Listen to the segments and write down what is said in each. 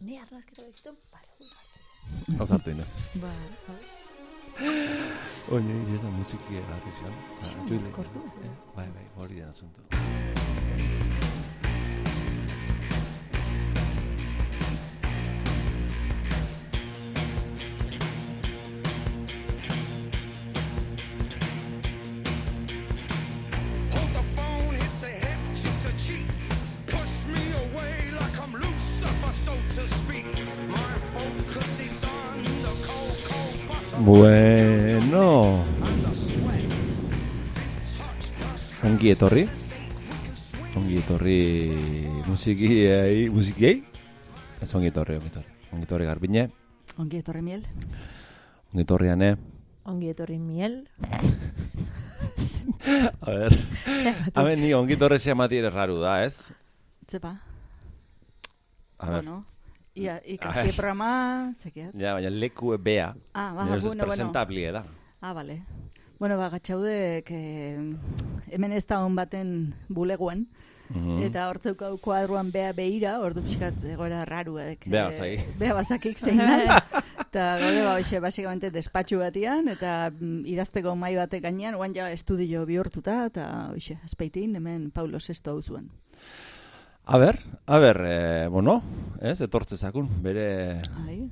Ne arnazketa bekitu, bale, hori hartzen. Hau sartu ino. Ba, Oine, ez da musiki egarri zion. Da? Bai, bai, hori da asunto. Bueno, ongi etorri. Ongi etorri musikiei, musikiei? Ez ongi etorri, ongi etorri. Ongi etorri garbine, ongi etorri miel. ongi etorri ane. Ongi etorri miel. A ver, a ver, ni ongi etorri se amati ere raru da, ez? Zepa, A ver, bueno. Ia, ikasi programa, txekiat. ja, baina leku bea. Ah, ba, bueno, bueno. presentablie da. Ah, bale. Bueno, ba, gatxaudek eh, hemen ez da hon baten bulegoen. Mhm. Eta hortzeuko kuadruan bea beira, ordu pixkat egoera raruek. Bea eh, bazaki. Bea bazakik zein. Eta gaude ba, hoxe, basikamente despatxu batian, eta mm, idazteko mai batek gainean, oan ja estudio bihurtuta, eta hoxe, azpeitin, hemen Paulo Sesto hau zuen. A ber, a ber, eh, bueno, ez, etortzezakun, bere Ai,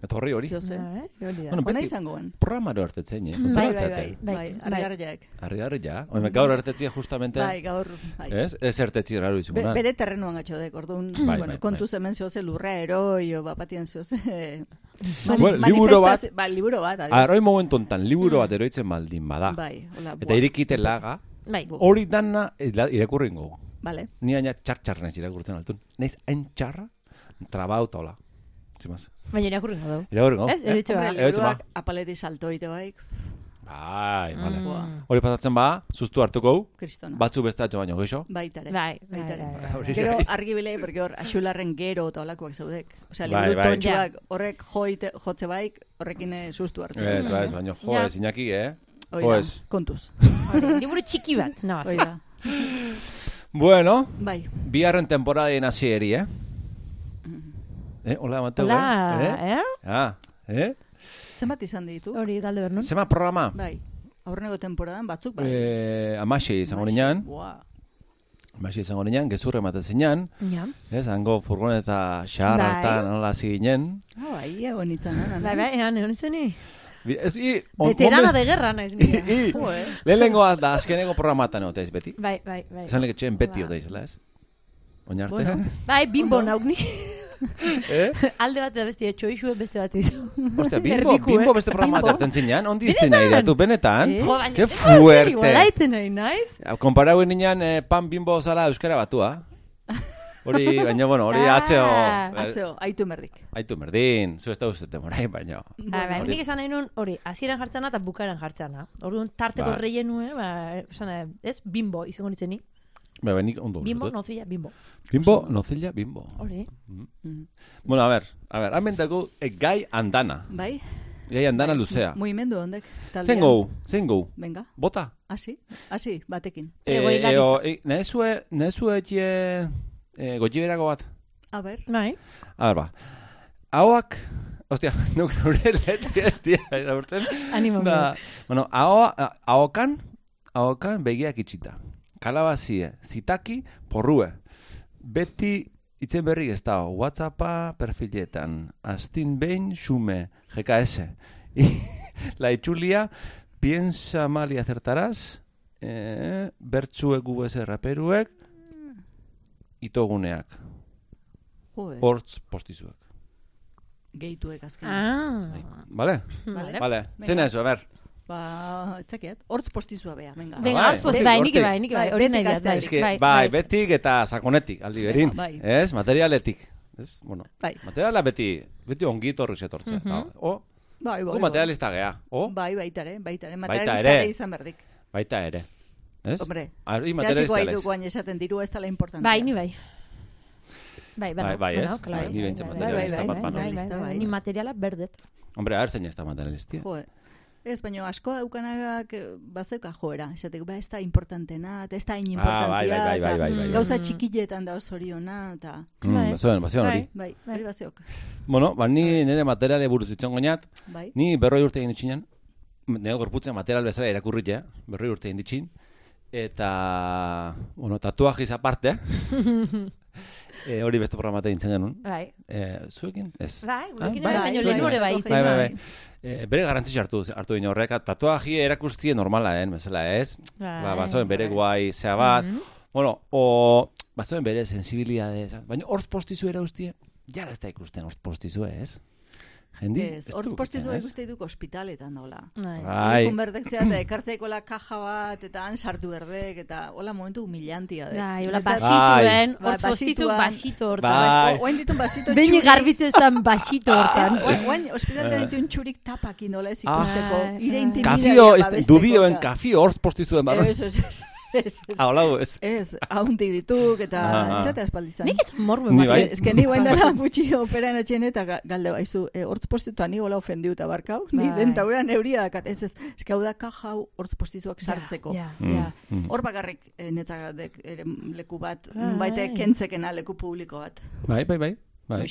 etorri hori. zio zen. Eh. Bueno, Ona beti- izangoen. Programaro hartetzen, eh? Bai, bai, bai, Bai, bai, bai. argarriak. Argi, argi, ja. Oime, gaur hartetzia justamente, Bai, gaur, bai. ez? Ez ertetzi raru Be, bere terrenuan gatxodek, orduan, Bai, bueno, bai, kontuz hemen zioze lurra eroi, o bapatien zioze... Bueno, liburu bat- Ba, liburu bat. Arroi momentu ontan, liburu bat eroitzen baldin bada. Bai, hola, Eta irikite laga, Bai. Hori dana irakurringo. Vale. Ni aina txar-txar naiz irakurtzen altun. Naiz hain txarra, trabauta hola. Zimaz. Baina irakurri gau. Irakurringo. Ez, eritxe ba. Eroitze ba. apaleti salto ite baik, Bai, vale. Mm. Hori pasatzen ba, sustu hartuko, kristona. batzu beste atxo baino, geixo? Baitare. Bai, bai, baitare. bai, bai, Hori Gero bai. argi bilei, porque hor, axularren gero eta olakoak zaudek. Osea, Bai, liburu bai. tontxuak horrek joite, jotze baik, horrekin eh, sustu hartzen. Ez, bai, ez, baino, jo, Ja. ez, Iñaki, eh? Hoi jo, da, ez. kontuz. Liburu txiki bat, nabaz. Hoi da. Bueno, Bai, biharren temporadien hasieri, eh? Eh, hola, Mateo, Hola, eh? eh? Ah, eh? zenbat izan ditu? Hori, galde bernun. Zema programa? Bai, aurreneko temporadan batzuk, bai. Eh, amaxe izango nian, amaxe izango nian, gezurre ematen zinan, Ja. ez, hango furgoneta xahar Bai. hartan nola ginen. Ah, bai, egon nintzen, ana. Bai, bai, egon izeni. Ez, i, on- Veterana de guerra naiz nire. i, eh? lehenengoa da azkeneko programatan oteiz beti. Bai, bai, bai. Esan leke txen beti Ba. oteizela, ez? Oinarte? Bueno. Bai, bimbo nauk ni. eh? Alde bat eta beste txoixue beste bat izu. Ostia, bimbo, Erdikuek. bimbo beste programa hartzen zinean, ondi izten nahi datu, benetan? Eh? Jo, baina, Qué ez da fuerte. igualaiten nahi naiz. Komparauen nian eh, pan bimbo zala euskara batua. Hori, baina, bueno, hori Ah. atzeo... Atzeo, aitu merrik. Aitu merdin, zu ez da ustete morai, baina... Bai, hori- nik esan nahi nun, hori, hasieran jartzana eta bukaeran jartzana. Orduan tarteko Bai. reienue, ba, esan, eh, ez, bimbo, izango nintzen ni. Ba, ba, nik ondo Bimbo, eh? nozilla, bimbo. Bimbo, nozilla, bimbo. Hori. Mhm. Bueno, a ver, a ver, hemen dago e, gai andana. Bai? Gai andana luzea. Mugimendu ondek. Zein gau, zein gau, Venga, bota. hasi, hasi, batekin. Eh, Egoilaritza. eo, e, nahezue, nahezue etxe e, gotxiberako bat. A ber, Bai. A ver, ba. Ahoak, ostia, nuk nure leti ez dira iraburtzen. Animo. Da, bueno, ahoa, a- ahokan, ahokan begiak itxita. Kalabazie, zitaki, porrue. Beti itzen berri ez da, Whatsappa perfiletan, astin behin xume, GKS. I, la itxulia, piensa mal y acertarás, eh, bertzuek UBS raperuek, itoguneak, joe, hortz postizuek. gehituek azken. Ah. Vale? Vale. Vale, Venga. zein ez, a ber. Ba, txakiat, hortz postizua bea, venga. Venga, bai, hortz post, hortik, bai, nik bai, nik bai, Bai, hori nahi dut, bai, Eske, bai, bai, betik eta sakonetik, aldi berin. Bai. Ez, materialetik. Ez, bueno, Bai. materiala beti, beti ongi torri zetortzea. Mhm. da. O, Bai, bai, gu materialista gea. O, Bai, baitare, baitare. Baita Materialista ere. ere izan berdik. baita ere. Ez? Hombre, Ari zehaziko materialista haitu lez. guain esaten diru ez dela importante. Bai, ni bai. Bai, Bai, bai, ez? claro, Bai, ni bai, materialista bai, bat bai, bano. bai, bai, bai, bai. Ni materiala berdet. Hombre, a ver zein ez da materialistia. Jo, Ez, baina asko daukanak eh, bazeuka joera. Esateko, ba, ez da importantena, ez da hain Ah, bai, bai, importantia, bai, bai, bai, bai, bai. gauza txikiletan da osoriona, eta... Mm, Bai. bazeuen, bazeuen hori. Bai, hori bazeok. Bueno, ba, ni nire materiale buruz itzen goinat, Bai. ni berroi urte egin ditxinan, nire gorputzen material bezala irakurrit, ja, berroi urte egin ditxin, eta, bueno, tatuajiz aparte, e, hori beste programa egin zen genuen. Bai. E, zuekin? Ez. Bai, gurekin bai, ere, bai, baina bai, lehen ere bai. bai, Bai, bai, bai. E, bere garrantzitsu hartu, hartu dino horrek, tatuaji erakustie normala, eh, bezala ez? Bai, Ba, bazoen bere bai. guai, zea bat, Mhm. bueno, o, bazoen bere sensibilidade, baina hortz postizu era ustie, ja ez da ikusten hortz postizu, ez? Jendi, Ez, hortz postizu ikuste duk ospitaletan daula. Bai. Bai, Ikun berdek zera, eta ekartzaikola kaja bat, eta han sartu berdek, eta hola momentu humillantia dek. Bai, hola basituen, Bai, hortz postizu basito hortan. Bai. Oain ditun basito Behin txuri. garbitzu ezan basito hortan. Oain- ospitaletan ditun txurik tapakin nola ez ikusteko. Ah. Ire Bai. intimidadia kafio, dudioen eta- kafio hortz postizuen barro. Ez, ez, ez. Ez, ez. Ah, hola, ez. Ez, haundik dituk, eta Ah, ah. txate aspaldizan. Nik ez morbo Ni bai. Ez que ni guain dela gutxi operan etxen eta ga- galde baizu, e, hortz postitua ni hola ofendiu eta barkau, ni Bai. dentaura neuria dakat, ez ez, ez que hau da kaja hau hortz postizuak sartzeko. Ja, Mm, ja. mm. Hor bakarrik e, netzakadek ere leku bat, Bai. baite kentzekena leku publiko bat. Bai, bai, bai. Bai.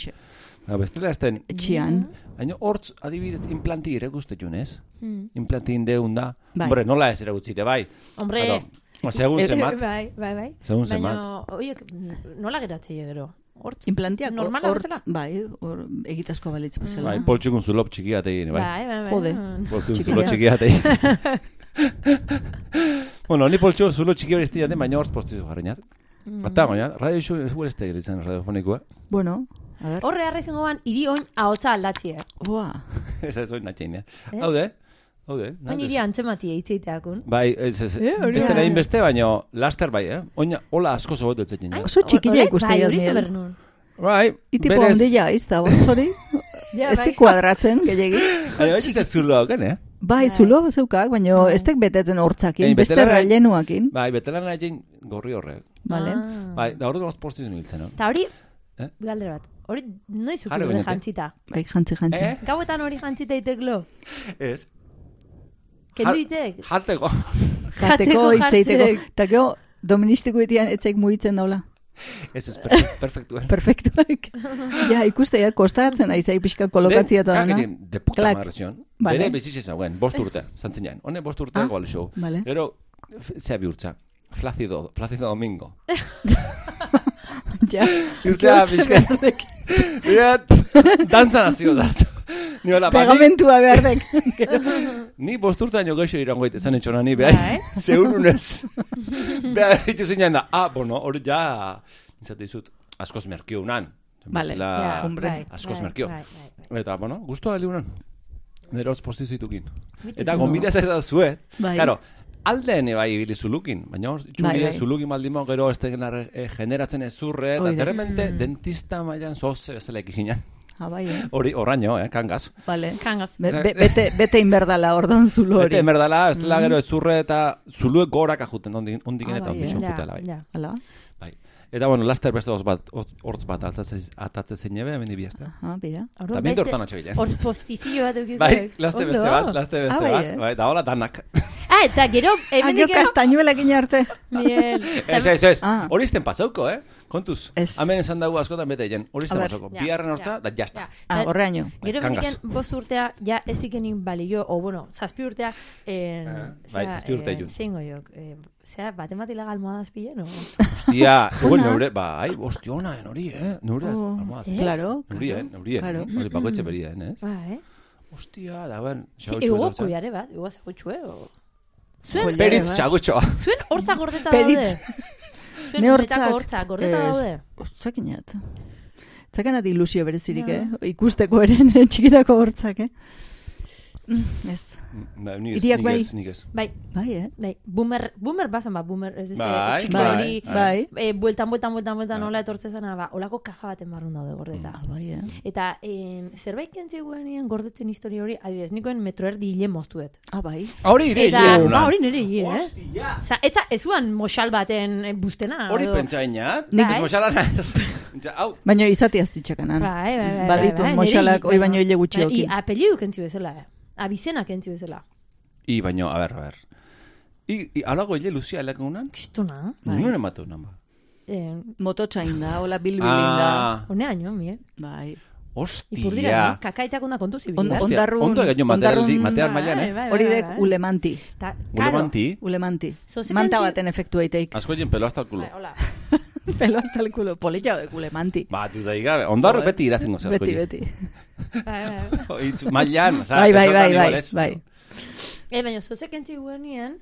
Ba, bestela esten, etxian. baina hortz adibidez implanti irakuste junez. Mm. Implanti indeun da. Bai. Hombre, nola ez erakutzite, bai. Hombre, Claro. Ba, segun Eh, zemat. Bai, bai, bai. Segun Baina, zemat. oiek, nola geratzei gero? Hortz, Implantiak Normala hortz, bai, hor egitazko balitz bezala. Bai, poltsikun zulop txiki egin, bai. bai, bai, bai. Jode. Poltsikun Txikia. zulo txiki egin. bueno, ni poltsikun zulo txiki hori estiaten, baina hortz postizu jarriñat. Mm. Bata, baina, radio isu ez gure geritzen radiofonikoa. Bueno, a ver. Horre harra izango ban, iri oin ahotsa aldatzie. Ua, Ez ez oin natxein, eh? Ez? Haude, haude. Oin iri antzematia itzeiteakun. Bai, ez ez. Hori Ez da. dela beste, baina laster bai, eh? Oina, hola asko zogot dutzekin, eh? Oso txikila ikuste bai, jat hori zebernun. Bai, itipo handia, ez da, bontzori? Ja, Ez bai. di kuadratzen, gehiagi. Baina, ez ez zulo hauken, eh? Bai, zulo zeukak, baina Bai. ez tek betetzen hortzakin, beste railenuakin. Bai, betelan egin gorri horrek. Vale. Ah. Bai, da hori dut postizu niltzen, no? Ta hori, Eh? galdera bat, hori noiz Jaro ukiru genete. jantzita? Bai, jantzi, jantzi. Eh? Gauetan hori jantzita iteklo? Ez. Kendu Jar- itek? Jarteko. Jateko, Jateko, itzeiteko. Eta gero, doministiko itian etzeik mugitzen daula. Ez ez, perfect, perfectuen. Perfektuak. ja, ikuste, ja, kostatzen aizai pixka kolokatzia eta dana. De, de puta Klak. madre zion. Vale. Bere bizitze zauen, bost urte, zantzen jain. Hone bost urte Ah, gol show. Vale. Gero, f- zea bihurtza. Flacido, Flacido Domingo. Ja. Hiltzea pixka. Biat, dantzan hazio da. Ni hola, ba, ni, Pegamentua behardek. ni bost urte daño geixo irango ite zan etxona ni, behar. Bai. Segurunez. Behar, ditu zinean da, ah, bueno, hori ja, izate dizut, askoz merkio unan. Vale, Bestela, Ja, hombre, bai, askoz bai, merkio. bai, bai, bai. Eta, bueno, guztua ali unan. Nero hotz postizu ditukin. Eta zu. gombidatzen da zuet. Bai. Claro, aldeen bai ibili zulukin, baina hor, Bai, txuri bai. zulukin baldimo gero ez eh, generatzen ez zurre, eta derrepente Mm. dentista mailan zoze bezala ekinan. Ah, bai, eh? Hori, horraino, eh, kangaz. Vale. Kangaz. Be, be, bete, bete inberdala ordan zulo hori. Bete merdala, ez dela gero ez zurre eta zuluek gorak ajuten ondik, ondik Ah, eta bai, ondixo eh? Ja, bai. ja. Hala? bai. Eta, bueno, laster beste hortz bat, hortz- hortz bat atatzen zein ebe, hemen dibiazte. Aha, bera. Orduan Eta bintu beste- hortan atxebile. Hortz postizio bat eukiko. Bai, laste beste bat, laste beste Ah, bai, bat. eh? Bai, da hola danak. Ah, eta gero, Ah, hemen gero kastañuelakin arte. Miguel. Ez, ez, ez. Ah. Hori izten pasauko, eh? Kontuz. Ez. Hemen esan dago askotan bete jen. Hori izten pasauko. ja, Biharren ja, hortza, da jazta. Ja. Ah, horreaino. Gero kangaz. bost urtea, ja ez ikenin balio, o bueno, zazpi urtea, en, Eh, bai, zazpi urte jun. Zein goiok, eh, zera, batemat ilegal moda azpien, o? Hostia, ego Ona. neure, bai, hostiona, en hori, eh? Neure, Oh, almohad. Eh? Claro. Neuri, eh? Neuri, eh? Claro. Hori, bakoetxe beria, eh? Ba, eh? Hostia, da ben. Zi, egoko jare bat, ego zagutxue, o? Zuen, Peritz bat. xagutxoa. zuen hortza gordeta Peritz. daude? Zuen Ne hortzak hortzak, hortza gordeta daude? Zakinat. Zakanat ilusio berezirik, eh? Ikusteko eren txikitako hortzak, eh? Mm, ez. Ba, Nik ez, Iriak nik bai. ez, nik ez. Bai, Bai, eh? bai, boomer, boomer basan ba, boomer, ez dize, Bai, txiki bai, hori, bai. eh, bueltan, bueltan, bueltan, bueltan, Bai. nola etortzezana, ba, olako kaja baten barrun daude gordeta. Ah, bai, eh? Eta en, zerbait kentziguenien gordetzen historia hori, adibidez, nikoen metroerdi hile moztuet. Ah, bai. Hori ire, Eta, hile ba, hori nire hile, eh? Hostia. Za, etza, ezuan moxal baten eh, bustena. Hori edo- pentsa inat. Bai. Nik ez moxalana ez. Hau, Baina izati aztitxakanan. Bai, bai, bai. Baditu bai, bai, moxalak, oi baino hile gutxiokin. Bai, i, apelidu kentzi bezala, eh? Abizena kentzi bezala. I, baino, a ber, a ber. I, i alago hile luzia elegunan? Kistuna. Bai. Nuen ematu nama. Eh, Mototxain da, hola bilbilin da. Ah, Hone año, mien. Bai. Hostia. no? Kakaitak onda kontu On- ondarrun- Ondo gaino material, ondarrun- material Bai, mailan, eh? bai, Hori bai, dek bai. ulemanti. Ta, Ulemanti, Ulemanti. Manta baten efektu eiteik. asko egin pelo hasta el culo. Bai, hola. Pelo hasta el culo. Polilla dek ulemanti. Ba, du da igabe. Ondarro Joder. beti irazingo ze asko Beti, beti. Bai, bai, bai. Itz mailan, Bai, bai, bai, igual bai, ez. bai. Eh, baina zozekentzi guenien,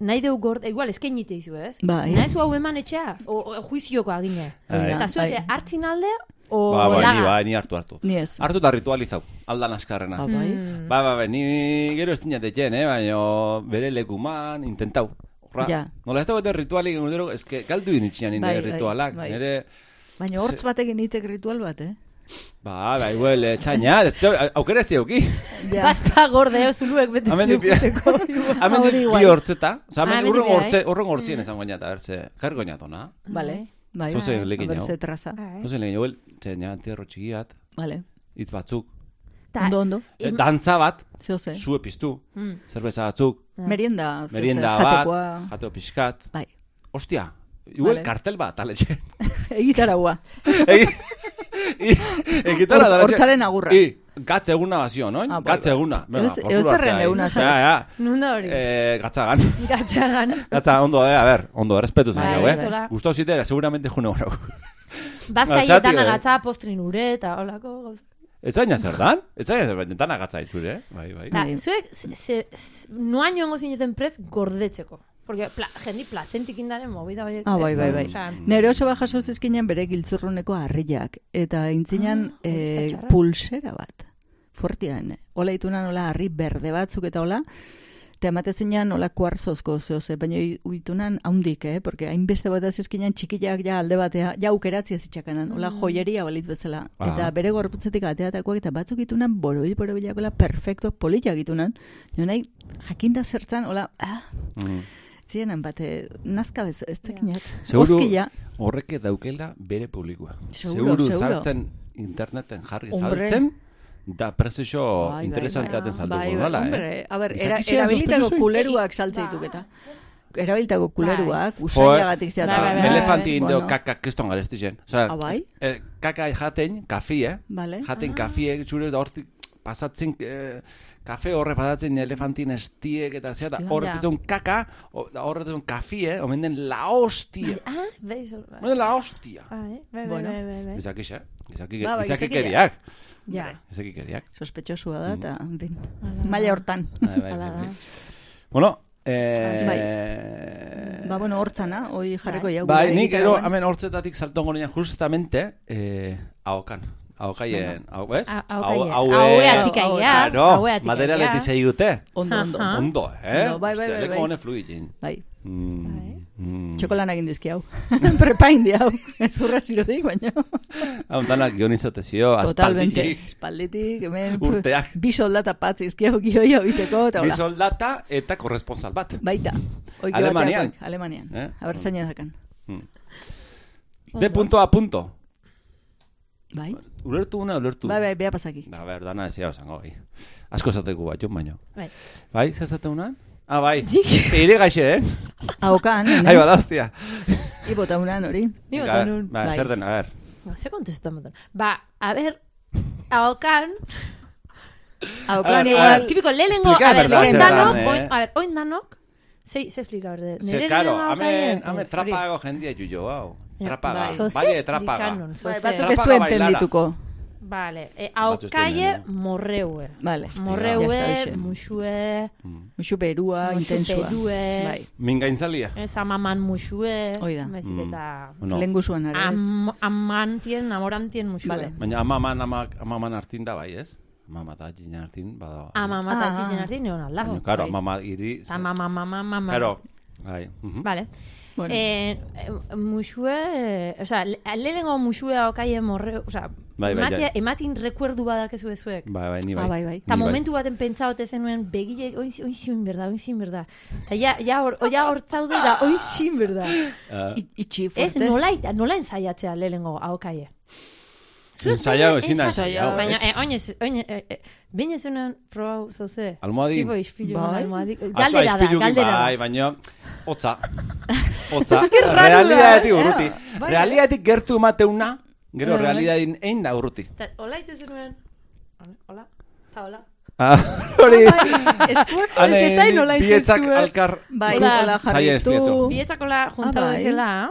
nahi deu gord, igual eskainite izu, ez? Bai. Nahi zu hau eman etxea, o, o juizioko agine. Bai. Eta zu ez, Bai. hartzin alde, o Ba, ba, ni, laga? ba, ni hartu, hartu. Ni ez. Hartu eta ritualizau, aldan askarrena. Ah, bai. Mm. Ba, ba, ba, ni gero ez dinateken, eh, baina bere lekuman, intentau. Horra, Ja. nola ez da bete ritualik ez que galdu initxian nire Bai, bai, ritualak. bai. Nire, Baina hortz batekin itek ritual bat, eh? Ba, ba, igual, eh, txaina, da- aukera ez dioki. Bazpa gorde, zuluek bete Hemen dik- zuputeko. Hemen igual. bi hortzeta, oza, Ah, hemen urren bai. hortze, urren hortzien esan goñata, berze, kargoñatona. Vale. Bai. Zoze lekin A ber, hau. ze traza. Bai. Zozen lehen, igual, txaina, entierro txikiat, Vale. hitz batzuk, Ta- Ondo, ondo. eh, dantza bat, Zeo ze. zue piztu, Mm. zerbeza batzuk, Merienda, zeo ze, merienda bat, jatekoa. jateo pixkat, Bai. Ostia, igual Vale. kartel bat, aletxe. Egitaragua. Egitara Hor- da. hortzaren agurra. I, gatze eguna bazio, no? Ah, bai, gatze bai. eguna. Venga, Eus- por eus culo zerren hartzea, eguna, eh. Ja, ja. Nunda hori. Eh, gatzagan. Gatzagan. Gatza, ondo, eh, a ver, ondo, errespetu zen, jau, bai, eh? Gustau zitera, seguramente june horau. Bazkaietan Basati, eh. agatza postrin ure eta holako gauza. Ez zaina zer dan? Ez zaina zer, baina dana gatza itzure, eh? Bai, bai. Da, Bai. zuek, ze, ze, z- noain joango zineten prez gordetzeko. Porque pla, jendi plazentik indaren movida horiek. Ah, bai, bai, bai. Osea, Nere oso baja zizkinen bere giltzurruneko harriak. Eta intzinan Ah, eh, pulsera bat. Fortian. Ola itunan ola harri berde batzuk eta ola. Eta emate zinean ola kuarzozko zeo ze, baina uitunan haundik, eh? Porque hainbeste bat zizkinen txikiak ja alde batea, ja aukeratzi ez itxakanan, ola joieria balitz bezala. Ah. Eta bere gorputzetik ateatakoak eta batzuk itunan borobil borobilakola perfecto politak itunan. Jo nahi, jakinda zertzan, ola, ah, Mm. Zirenan bate, nazka bez, ez tekinat. Seguru horrek daukela bere publikoa. Seguro, seguro. sartzen interneten jarri sartzen, da prezio Bai, bai, interesante bai. aten saldu Bai, bai, nola, hombre. eh? A ber, era, erabilitako kuleruak saltze Ba. dituk eta. Erabilitako kuleruak, Bai, zehatzen. bai, bai, Elefanti indeo Bueno. kakak keston garestizen. Osa, Ah, bai? eh, kaka jaten, kafie, Vale. jaten kafie, zure da hortik pasatzen, eh, kafe horre pasatzen elefantin estiek eta da Hostia. horretzen kaka, horretzen kafie, omen den la hostia. Ah, bai, zo- bai. Omen den la hostia. Bai, bai, bai, Bueno. bai, bai, bai. Gizaki xe, gizaki, Ba, bai, gizaki gizakiak. keriak. Ja. Gizaki keriak. Sospetxosua da, eta, en fin, Hala. maila hortan. Bai, bai, bai, bai. Bueno, eh... Ba, bueno, hortzana, hoi jarriko jau. Bai, nik guen. hemen hortzetatik saltongo nina justamente, eh, ahokan. Ahokaien, hau, ez? A- ahokaien. Hau- Haue haue- atikaia, Claro, haue atikaia. materialetik zeigute. Ondo, ondo. Ondo, eh? Bai, bai, bai, leko bai. hone fluitin. Bai, Mm, Bai. mm. txokolan egin dizki hau. Prepain di hau, ez urra zirotik, baina. Hau, danak gionizote zio, Totalmente. aspalditik. Espalditik, hemen. Urteak. Bi soldata patzi izki hau gioi hau biteko, Bi soldata eta korresponsal bat. Baita. Alemanian. Alemanian. Eh? A ber, zaina dakan. De punto a punto. Bai? Ulertu una, ulertu. Bai, bai, bea pasaki. Da, ber, dana ezia osango, bai. Asko esateko bat, jon baino. Bai. Bai, zezate unan? Ah, bai. Ire gaixe, eh? Ahokan, Ai, bada, hostia. Ibota unan hori. Ni Venga, bota nun. Ba, Bai. zer den, a ver. Ba, Ze kontestutan botan. Ba, a ber, ahokan, Ahokan A ver, igual. a ver. tipiko, lehenengo, Explica a ber, zer eh? oin- a ber, oin danok, ze, ze explika berde. Ze, karo, amen, amen trapago jendia jujo, hau. Trapaga, bai. Baile trapaga. Bai, batzuk ez Trapaga du bailara. entendituko. Vale, e, ez ahokaie denen, morreue. Vale. Morreue, hoxe. musue, Muxu berua, intensua. Bai. Min gaintzalia. ez amaman musue, Hoi da. baizik Mm. eta Bueno, Lengusuan ere ez. am, amantien, amorantien musue. Vale. baina amaman, amak, amaman hartin da bai, ez? Amama eta ginen hartin, bada. Amama eta Ah. txitzen artin egon alda. Baina, karo, bai. amama iri... Amama, mama, mama. Karo, bai. Vale. Bueno. Eh, eh, musue, eh, o sea, le- lehenengo musue okaie morre, o sea, Bai, bai, ematia, ematin rekuerdu badakezu ezuek. Bai, bai, ni bai. Ah, bai, bai. Eta Ni bai. momentu baten pentsaote zenuen begile, oin, oin zin berda, oin zin berda. Eta ja, ja, hor, ja hor da, oin zin berda. Ah, I- Itxi Ez, fuerte. nola, nola ensaiatzea lehenengo ahokaie. Ensaiago ezin da ensa- ensaiago, Baina, eh, oinez, oine, eh, eh, bine probau zoze. Almohadin? Tipo ispilu, Bai. almohadik. Galdera da, galdera Bai, baina, hotza. Hotza. Realidadetik eh? urruti. Bai. Realidadetik gertu emateuna, gero Bai, bai. realidadin egin da urruti. Ta, hola ite zenuen. Hola? Ta hola? Ah, Hori, Eskuak ane, Ez que zain nola bietzak alkar... Bai, Hola. hola jarritu. bietxo. Bietzakola junta Ah, bai. bezala.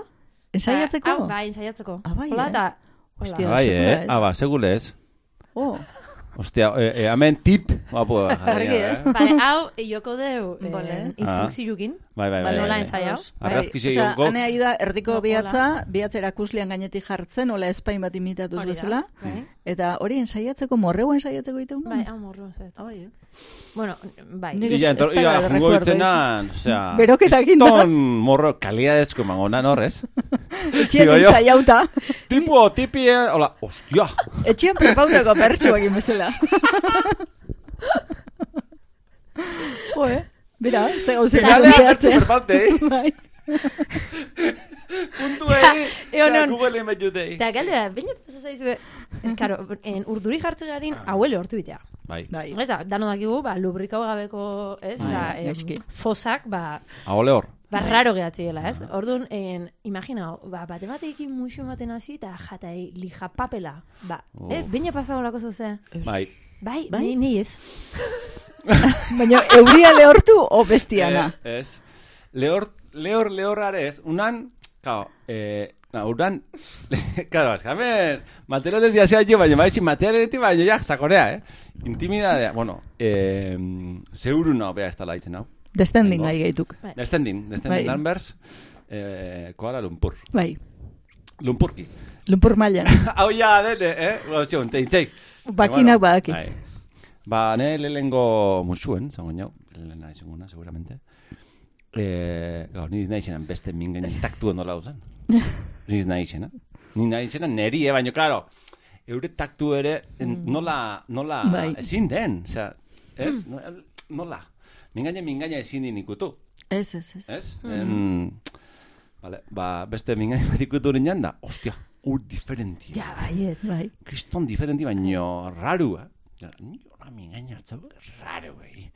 Ensaiatzeko? Ah, bai, ensaiatzeko. Ah, bai, Hola, eh? Hola. Bai, eh? Ah, ba, segule ez. Oh, Ostia, eh, eh, hemen tip. Guapo, Argi, eh? Vale, hau, joko deu eh, Vale. instrukzioekin. Bai, bai, bai. Vale, bai, Nola bai. ensaiau? Ados. Argazki Bai, osea, joko- ane ahi da, erdiko Hola. bihatza, bihatza erakuslean gainetik jartzen, hola espain bat imitatuz bezala. Bai, Eta hori ensaiatzeko, morreu ensaiatzeko egiten bai hau zait. Ah, bai, eh? Bueno, bai. Illa, ez- entor, da jungo ditzenan, osea... Beroketak inda. Kriston morro kalidadezko emango nan horrez. Yo. ensaiauta. Tipo, tipi, eh, hola, ostia. Etxean prepautako pertsuak bezala. jo, eh? Bera, ze gauzek Finalean hartu behatzea. berbautei. Bai. Eo osea, non. Google emetutei. Eta galdera, baina pasa zaizue, karo, en urduri jartzen garin, hauele hortu bitea. Bai, Bai. Ez da, dano dakigu, ba, lubrikau gabeko, ez, Bai, ba, em, gaizki. fosak, ba, ahole hor. ba, raro gehatziela, ez? Orduan, en, imagina, ba, bate batekin muixu ematen hasi, eta jatai, lija papela, ba, Oh. eh, baina pasau lako zoze. Bai. Bai, Bai? ni, ni ez. Baina euria lehortu o bestiana. Eh, ez. Lehor, lehor, lehorrare ez. Unan, kao, eh, na, unan, claro, es que hemen, materiales dia zea jo, baina maitxin materialetik baina ja, sakorea, eh? Intimidadea, bueno, eh, zeuru no, bea ez tala itzen hau. Descending Tengo. gai gaituk. Descending, descending Bai. numbers, eh, Kuala Lumpur. Bai. Lumpurki. Lumpur mailan. Hau ja, dene, eh? Gauzion, teintzeik. Bakinak badaki. Bai. Ba, ne lehengo musuen, zango nau, lehena izunguna, seguramente. Eh, gau, ni nahi zenan beste mingainen taktu ondo lau zen. Ni nahi zenan. Ni nahi zenan neri, eh, baina, klaro, eure taktu ere, en, nola, nola, Bai. ezin den, osea, ez? No- Nola? Mingaina, mingaina ezin din ikutu, Ez, ez, ez. ez? En, vale, ba, beste mingaina bat ikutu nirean da, ostia, ur diferentia. Ja, bai, ez. Bai. kriston diferenti baino raru, eh? Ja, ni hori mingaina hartzau, raro, eh?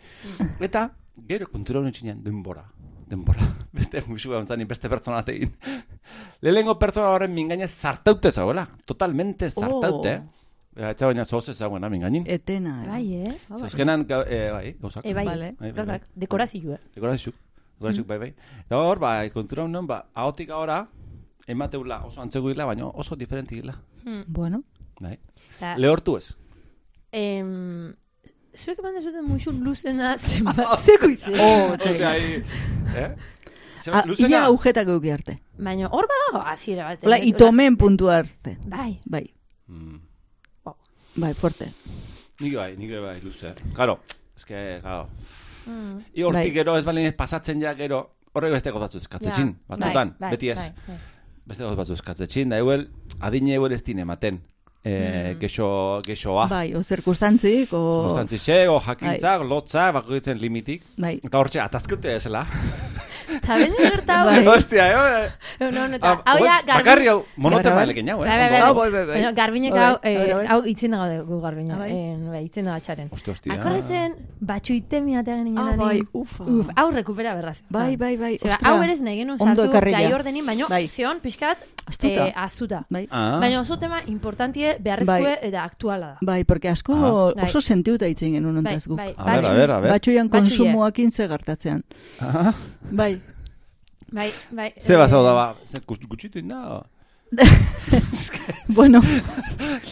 Eta, gero kontura honen txinean, denbora. Denbora. Beste musua ontzani, beste pertsona tegin. Lehenengo pertsona horren mingaina zartaute zauela. Totalmente zartaute. Oh. Etxa baina zoz ezaguena mingainin. Etena, eh? Bai, eh? Zauzkenan, ga- eh, bai, gauzak. E, bai, Vale. Bai, bai, gauzak, bai. dekorazioa. Dekorazizuk. Dekorazizuk, bai, bai. Eta hor, bai, kontura honen, ba, ahotik ahora, emateula oso antzeguila, baina oso diferenti gila. Bueno, Bai. Lehortu ez. Em, zuek eman dezuten muixu luzena zenbat, zeko izen. Oh, Osea, ahí, eh? Ze- ah, luzena? ia agujetak euki arte. Baina hor badago hasiera bat. Hola, ez? itomen puntu arte. Bai. Bai, Mm. bai, fuerte. Nik bai, nik bai, luze. Claro, es que, claro. Mm. I hortik Bai. gero ez balin pasatzen ja gero, horrek beste gozatzu eskatzetxin, Ja, batzutan, bai, beti ez. bai, bai. Beste goz batzu eskatzetxin, da euel, adine euel ez dine ematen. Eh, gexo, gexoa. Bai, o zirkustantzik, o... Konstantzise, o jakintzak, lotzak, bakoitzen limitik. Bai. Eta hortxe, atazkute ezela. Ta baina gertau. Bai. Hostia, eh? No, no, no, ta, Ah, hau ja, Bakarri hau, monotema Bai, elekin jau, eh? Bai, bai, bai. Ondo. Ah, bai, bai, bai. Baina garbinek Bai, hau, bai, eh, bai. hau itzen dago. Ah, bai? Eh, bai, itzen dago txaren. Hostia, hostia. Akordatzen, batxu itemi atean ginen Ah, bai, ufa. Uf, hau rekupera berraz. Bai, bai, bai, hau berez nahi genuen sartu gai ordenin, baina Bai. zion pixkat Astuta. eh, astuta. Bai. Ah, Baina oso tema importantie beharrezkoe Bai. eta aktuala da. Bai, porque asko Bai. oso sentiuta itzen genuen Bai, ontaz guk. bai, A ver, a ver, a ver. Batxuian konsumoakin ze gertatzean. Bai. Bai, bai. Ze eh, bazau da, ba, ze gutxitu inda. bueno,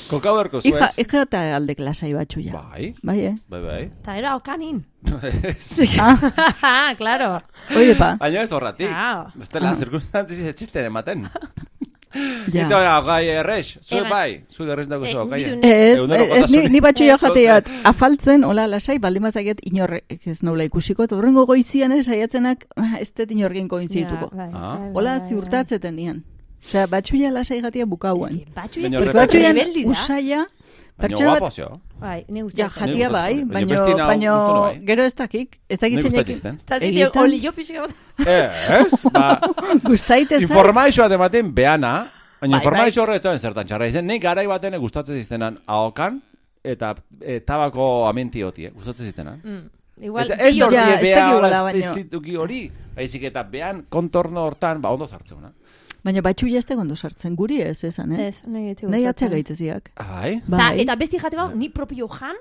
Kokau berko hija, zuez. hija eta aldek lasai batxuia. Bai, Bai, eh? bai, bai. Ta gero aukanin. Ah, claro. oide pa. Baina ez horratik. Ah. Bestela, zirkunstantziz etxisten ematen. Ja. Itza baina, gai errex. Zue Eh, bai. zue errex dago Eh, zo, gai. Ez, Egunero ez, ni, ni batxuia Ez, jateat afaltzen, hola lasai, baldin bazaket inorrek ez nola ikusiko, eta horrengo goizian ez saiatzenak, ah, ez dut inorgen koinzituko. Ja, bai, Ah. bai, Hola bai, ziurtatzeten nian. Osea, batxuia lasai jatia bukauan. Rebeldi da. usaia, pertsona bat, guapo. Bai, ne ja, gustatzen. jatia gustatzen. bai, Baina baino, baino bai. gero ez dakik, ez dakik ziti, Egitan- oli jo pixka bat. Ez, ba, gustaite zait. informaixoa ematen beana, Baina Bai, informazio horre ez zuen zertan txarra izan, nik garai baten gustatzen ziztenan ahokan, eta e, tabako amenti hoti, eh? gustatzen ziztenan. Mm. Igual, Ez, ez hori Ja, ez dakigula, hola baino. espezituki hori, baizik eta behan kontorno hortan, ba, ondo zartzeuna. Baina batxu jazte gondo sartzen, guri ez, esan, eh? Ez, nahi gaitu Nahi atzea gaiteziak. Bai? Ta, Bai. eta besti jate bau, ni propio jan,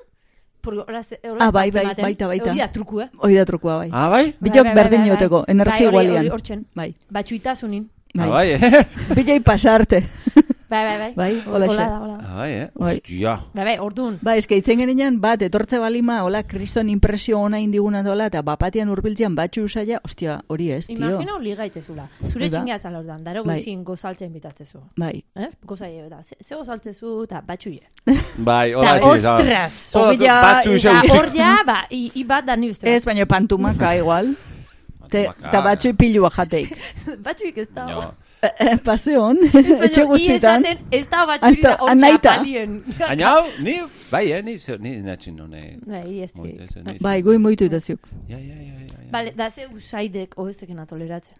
Ah, bai, bai, baita, baita. Hori da truku, eh? Hoi da trukua, bai. Ah, bai? Bilok Bai, bai, berdin bai, bai. joteko, energia Bai, hori- igualian. hori Hortzen, Bai, batxuitasunin. Ah, bai. bai, eh? Biloi pasarte. Bai, bai, bai. Bai, hola Hola xe. hola. Ah, bai, eh? Bai. Ostia. Bai, bai, ordun. Ba, eske itzen geninean, bat, etortze balima, hola, kriston impresio ona indiguna dola, eta bapatian urbiltzean batxu usaia, ostia, hori ez, tio. Imagina hori gaitezula. Zure Hori da. txingatzen lordan, daro Bai. goizin gozaltzen bitatzezu. Bai. Ez? Gozaie, eta ze, ze gozaltzezu, eta batxuie. Bai, hola, ez ostras! Ogia, batzu eta izan. Eta hor ja, ba, i, i bat da ni uste. Ez, baina pantumaka igual. Te, eta batxu pilua jateik. Batxuik ez da. No. Paseon, Ez etxe guztietan. ez da Hasta- batxuira hor anaita. txapalien. Baina hau, ni, bai, eh, ni, zer- ni natxin nune. Bai, ez ez. Bai, goi moitu eta ziuk. Ja, ja, ja, ja. Bale, da ze usaidek hobeztekena toleratzen.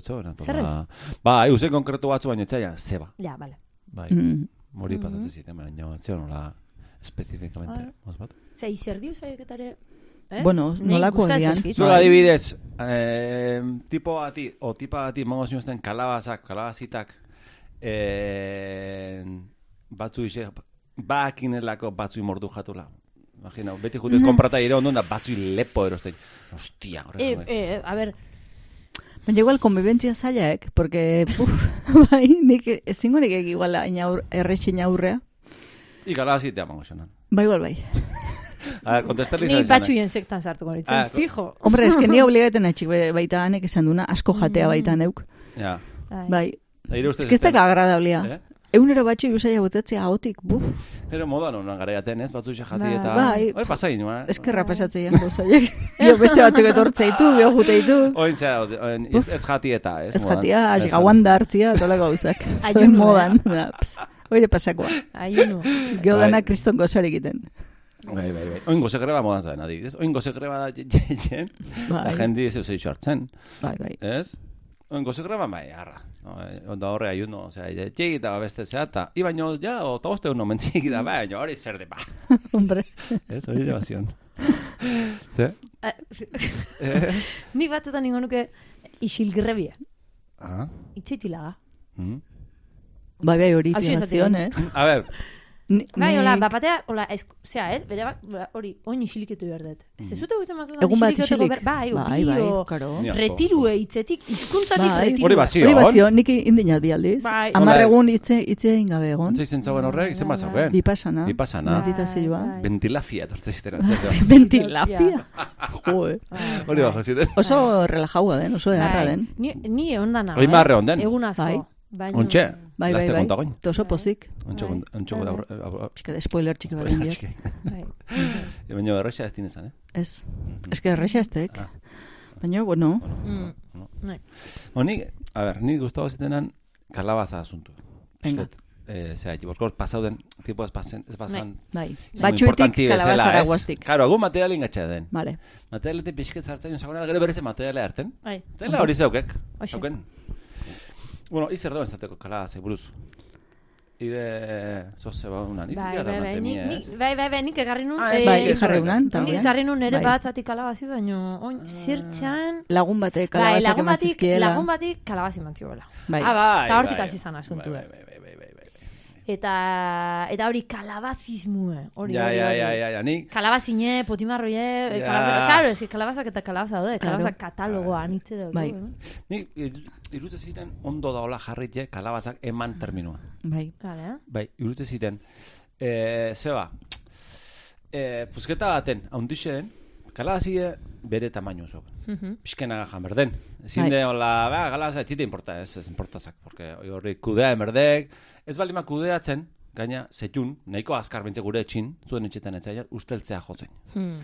Zo, nato, Zer ez? ba. Eusen konkretu batzu baino etxaia, zeba. Ja, bale. Bai, Mm. mori Mhm. pasatzen ziten, baina etxea nola especifikamente, Ah. mos bat. Ze, ez? Bueno, nolako dian. Bai. adibidez, eh, tipo bati, o tipa bati, mongo zinuzten kalabazak, kalabazitak, eh, batzu ise, bakinelako batzu mordu jatula. Imagina, beti jute konprata ire ondon da batzu lepo erosten. Hostia, Eh, horrek. eh, a ver, Baina igual konbibentzia zailaek, porque, puf, bai, nik ezingo nik igual aina aur, errexina aurrea. I kalabazitea mongo xonan. Bai, igual bai. A ver, kontestali ni batxuien sektan sartuko nintzen, Ah, fijo. Hombre, eske ni obligaten atxik be- baita anek esan duna, asko jatea baita neuk. Ja. Bai, Da, ire ustez eske ez ezten- da agradablia. Eh? Eunero batxu usaia botatzea ahotik, buf, Gero modan honan garaiaten ez, batzu xe jati Bai. eta... Bai. Hori pasain, ma. eskerra pasatzeian gauzaiek. Jo, beste batzuk etortzeitu, bio juteitu. Oin zera, oin, ez, ez jati eta, ez? Ez jatia, jati. gauan da hartzia, tola gauzak. Ayuno, Zoin modan. da, ps, Oire pasakoa. Aiunu. Geodana Bai. kriston gozar egiten. Bai, bai, bai. Oin goze greba modan zaren, adibidez. Oin goze greba da jen, Bai. la jendi ez eusei hartzen, Bai, bai. ez? Oin goze greba, bai, arra. No, onda horre ayuno, osea, txegi eta beste zeata. I baino, ja, o ta oste uno mentziki da, bai, baina hori zerde, ba. Hombre. Ez, hori ere bazion. Ze? Ah? Nik batzutan ningo nuke isilgrebia. Ah? Itxeitilaga. Mm. Bai, bai, hori Hau fijazion, eh? A Ni, Bai, hola, nik- bapatea, hola, ez, zea, ez, bere ba, hori, oin isiliketu behar dut. Ez ez zute guzti mazutan Egun bat isilik. ber- Bai, bai, bai, karo. Ni asko. retirue hitzetik, hizkuntzatik Bai. retirue. Hori bazio. Hori bazio, nik indinat bi aldiz. Bai. Amar egun itze, itze egin gabe egon. Ontsa izen zauen horrek, zen Bai, bat bai. zauen. Bipasana. Bipasana. Meditazioa. Bai, bai. Ventilafia, tortze iztera. Ventilafia. Jo, eh. Bai, Hori bai. bajo ziten. Oso relajaua den, oso eharra Bai. den. Ni, ni egon dana. Hori marre onden. Egun asko. Bai. Baina... Ontxe, Bai, bai, bai. goin. Eta oso pozik. Ontxo, Bai. ontxo, Bai, da, bai. Pixka de spoiler txiki bat indiak. Bai. Baina erresa ez dinezan, eh? Ez. Ez que errexaztek. Ah. Baina, bueno, Mm. No. Bai. Honi, a ber, ni gustavo zitenan kalabaza asuntu. Venga. Pisket, Eh, zera, borkoz pasauden, tipo ez pasen, ez pasan. bai. Izango Batxuetik kalabazara ez? guaztik. Karo, agun materialin gatxa den. Vale. Materialetik pixket zartzen, sakona, gero berez materiale harten. Bai. Dela hori zeukek. Zeuken. Bueno, izer doan zateko kalabazai buruz. Ire, zoze ba unan. Izi Bai, gara bai, bai, ematen ni, mie, ni, ez? bai, bai, bai, nik egarri nun. Ah, eh, Bai, horrek. unan, Nik también. egarri nun ere Bai. batzatik kalabazi, baino, oin, zirtxan... Lagun batek Bai, kalabazak lagun batik, emantzizkiela. lagun batik kalabazi mantzioela. Bai. Ah, bai, Eta hortik bai. hasi zan asuntu, Bai, eh. bai, bai, bai, bai, bai, bai. Eta, eta hori kalabazismue. Hori, Ja, hori, ja, hori. ja, ja, ja, ni... Kalabazine, potimarroie, Ja. ja. kalabaza, claro, es que kalabazak eta kalabaza daude, Claro. kalabaza katalogoa anitze daude. Bai. Ni irutze ziten ondo daola jarritze kalabazak eman terminua. Bai. Eh? Bai, irutze ziten. Eh, zeba, eh, pusketa baten, haundixen, kalabazie bere tamaino zok. Mhm. Pixkenaga jan berden. Ezin Bai. de, hola, ba, galabaza etxite importa, ez, ez importazak, porque horri kudea emerdek, ez balima kudeatzen, gaina zetun, nahiko azkar bintze gure etxin, zuen etxetan etzaia, usteltzea jotzen. Hmm.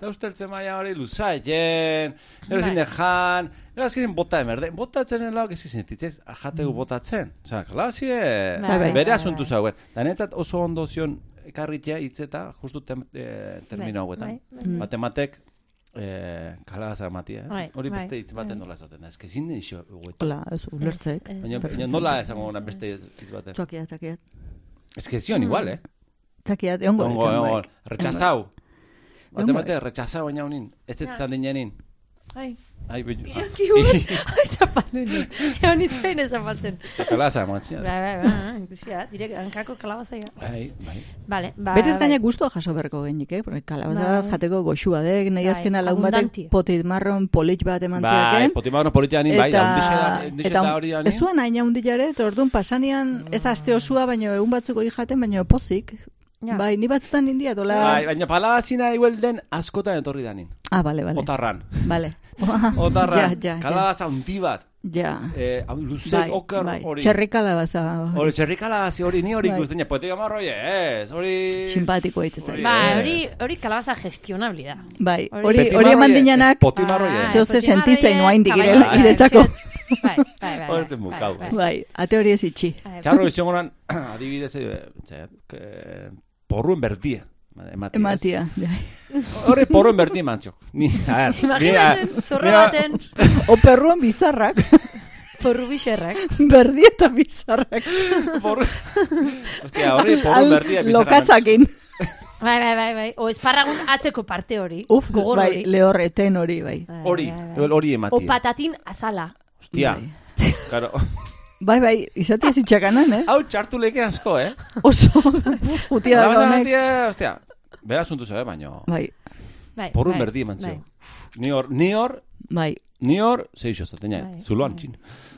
Da usteltzen maia hori luzaiten, gero Bai. de jan, gero azkenin bota emerde, botatzen elauk ez izin titzez, jategu botatzen. Osa, kalabazie, Bai, bai. bere bai, asuntu bai. zauen. Da netzat oso ondo zion ekarritea hitzeta, justu tem, eh, termino hauetan. Bai, bai. Batematek, eh, kalabaza matia, eh? Bai, Hori bai, beste hitz baten bai. nola esaten da. Ez que zin den iso, guetu. Hola, ez ulertzek. Baina, nola esango gona beste hitz baten. Txakiat, txakiat. Ez que zion igual, eh? Txakiat. Ongo, ongo, bai. rechazau. Bate bate, rechazau baina honin. Ez ez zan dinenin. Ai, Ai, bitu. Kiun, ai, zapaldu ni. Egon itzain ez zapaltzen. Kalabaza, matxia. Bai, bai, bai, ikusia, direk, hankako kalabazaia. Bai, bai. Vale, ba, Berez gaina bai. gustoa jaso berko genik, eh? Porque kalabaza Bai. bat jateko goxua dek, nahi Bai, azkena lagun batek potit marron polit bat eman Bai, ziaken. potimano politianin, bai, Eta, handixe da, eta hori ez zuen haina hundilare, eta orduan pasanian ez aste osua, baino egun batzuko jaten, baino pozik. Ja. Bai, ni batzutan india, dola... Bai, baina palabazina igual den askotan etorri danin. Ah, bale, bale. Otarran. Bale. Otarran. Ja, ja, ja. Kalabaza hundi bat. Ja. Eh, luze Bai, okar bai. hori. Txerri kalabaza. Hori, txerri kalabazi hori, ni hori Bai. ikusten, ja, poetika marroi, ez, hori... Simpatiko egite zen. Ba, eh. hori, hori kalabaza gestionabli da. Bai, Hori- hori eman dinanak, ez Potimarroie. Ah, zeo ze potimarroie, sentitzen noa indik bai, iretzako. Bai, bai, bai. bai, Hori zen bai, mukau. bai. bai, ate hori ez itxi. Bai, Txarro izan adibidez, eh, que, porruen berdia. Ematia. Ematia. bai. Hori porruen berdia emantzio. Ni, a ver. Imaginatzen, ni, a- zorro ni a- baten, O perruan bizarrak, porru bixerrak. berdi eta bizarrak. Porru... Hostia, hori porruen Al- berdia bizarra Lokatzakin. Bai, bai, bai, bai. O esparragun atzeko parte hori. Uf, gogor bai, hori. lehorreten hori, bai. Bai, Hori, bai, bai. hori ematia. O patatin azala. Hostia, Bai. claro. Bai, bai, izatea zitxakanan, eh? Hau txartu leken asko, eh? Oso, uf, jutia da honek. ematia, hostia. Bera asuntu zabe, baino. Bai, Bai, Porruen bai, berdi emantzio. bai. Ni hor, ni hor, bai, ni hor, seixo zaten Bai, zuloan bai. txin.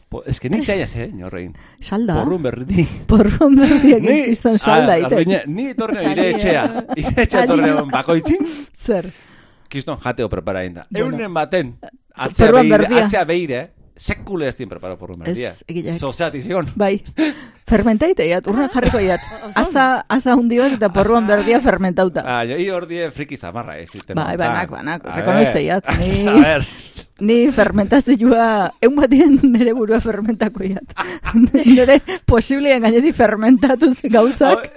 Po, es que ni txaiaz, eh, norrein. salda. Porruen berdi. Porruan berdiak ikiston salda, Ah, ite. Arduine, ni etorneo ire etxea. Ire etxea torneo bakoitzin. Zer. Kiston jateo prepara inda. Bueno. Eunen baten. Atzea beire, berdia. atzea beire. Sekule ez dien preparo porruen berdia. Ez, egileak. Zozeat izion. Bai, fermentaite iat, urna jarriko iat. Asa, asa hundi bat eta porruan berdia fermentauta. Ah, jo, hor die friki zamarra ez. ziten Bai, banak, banak, rekonoitze ver. iat. Ni, A ver. ni fermentazioa, egun batien nire burua fermentako iat. nire posiblien gainetik fermentatu ze gauzak.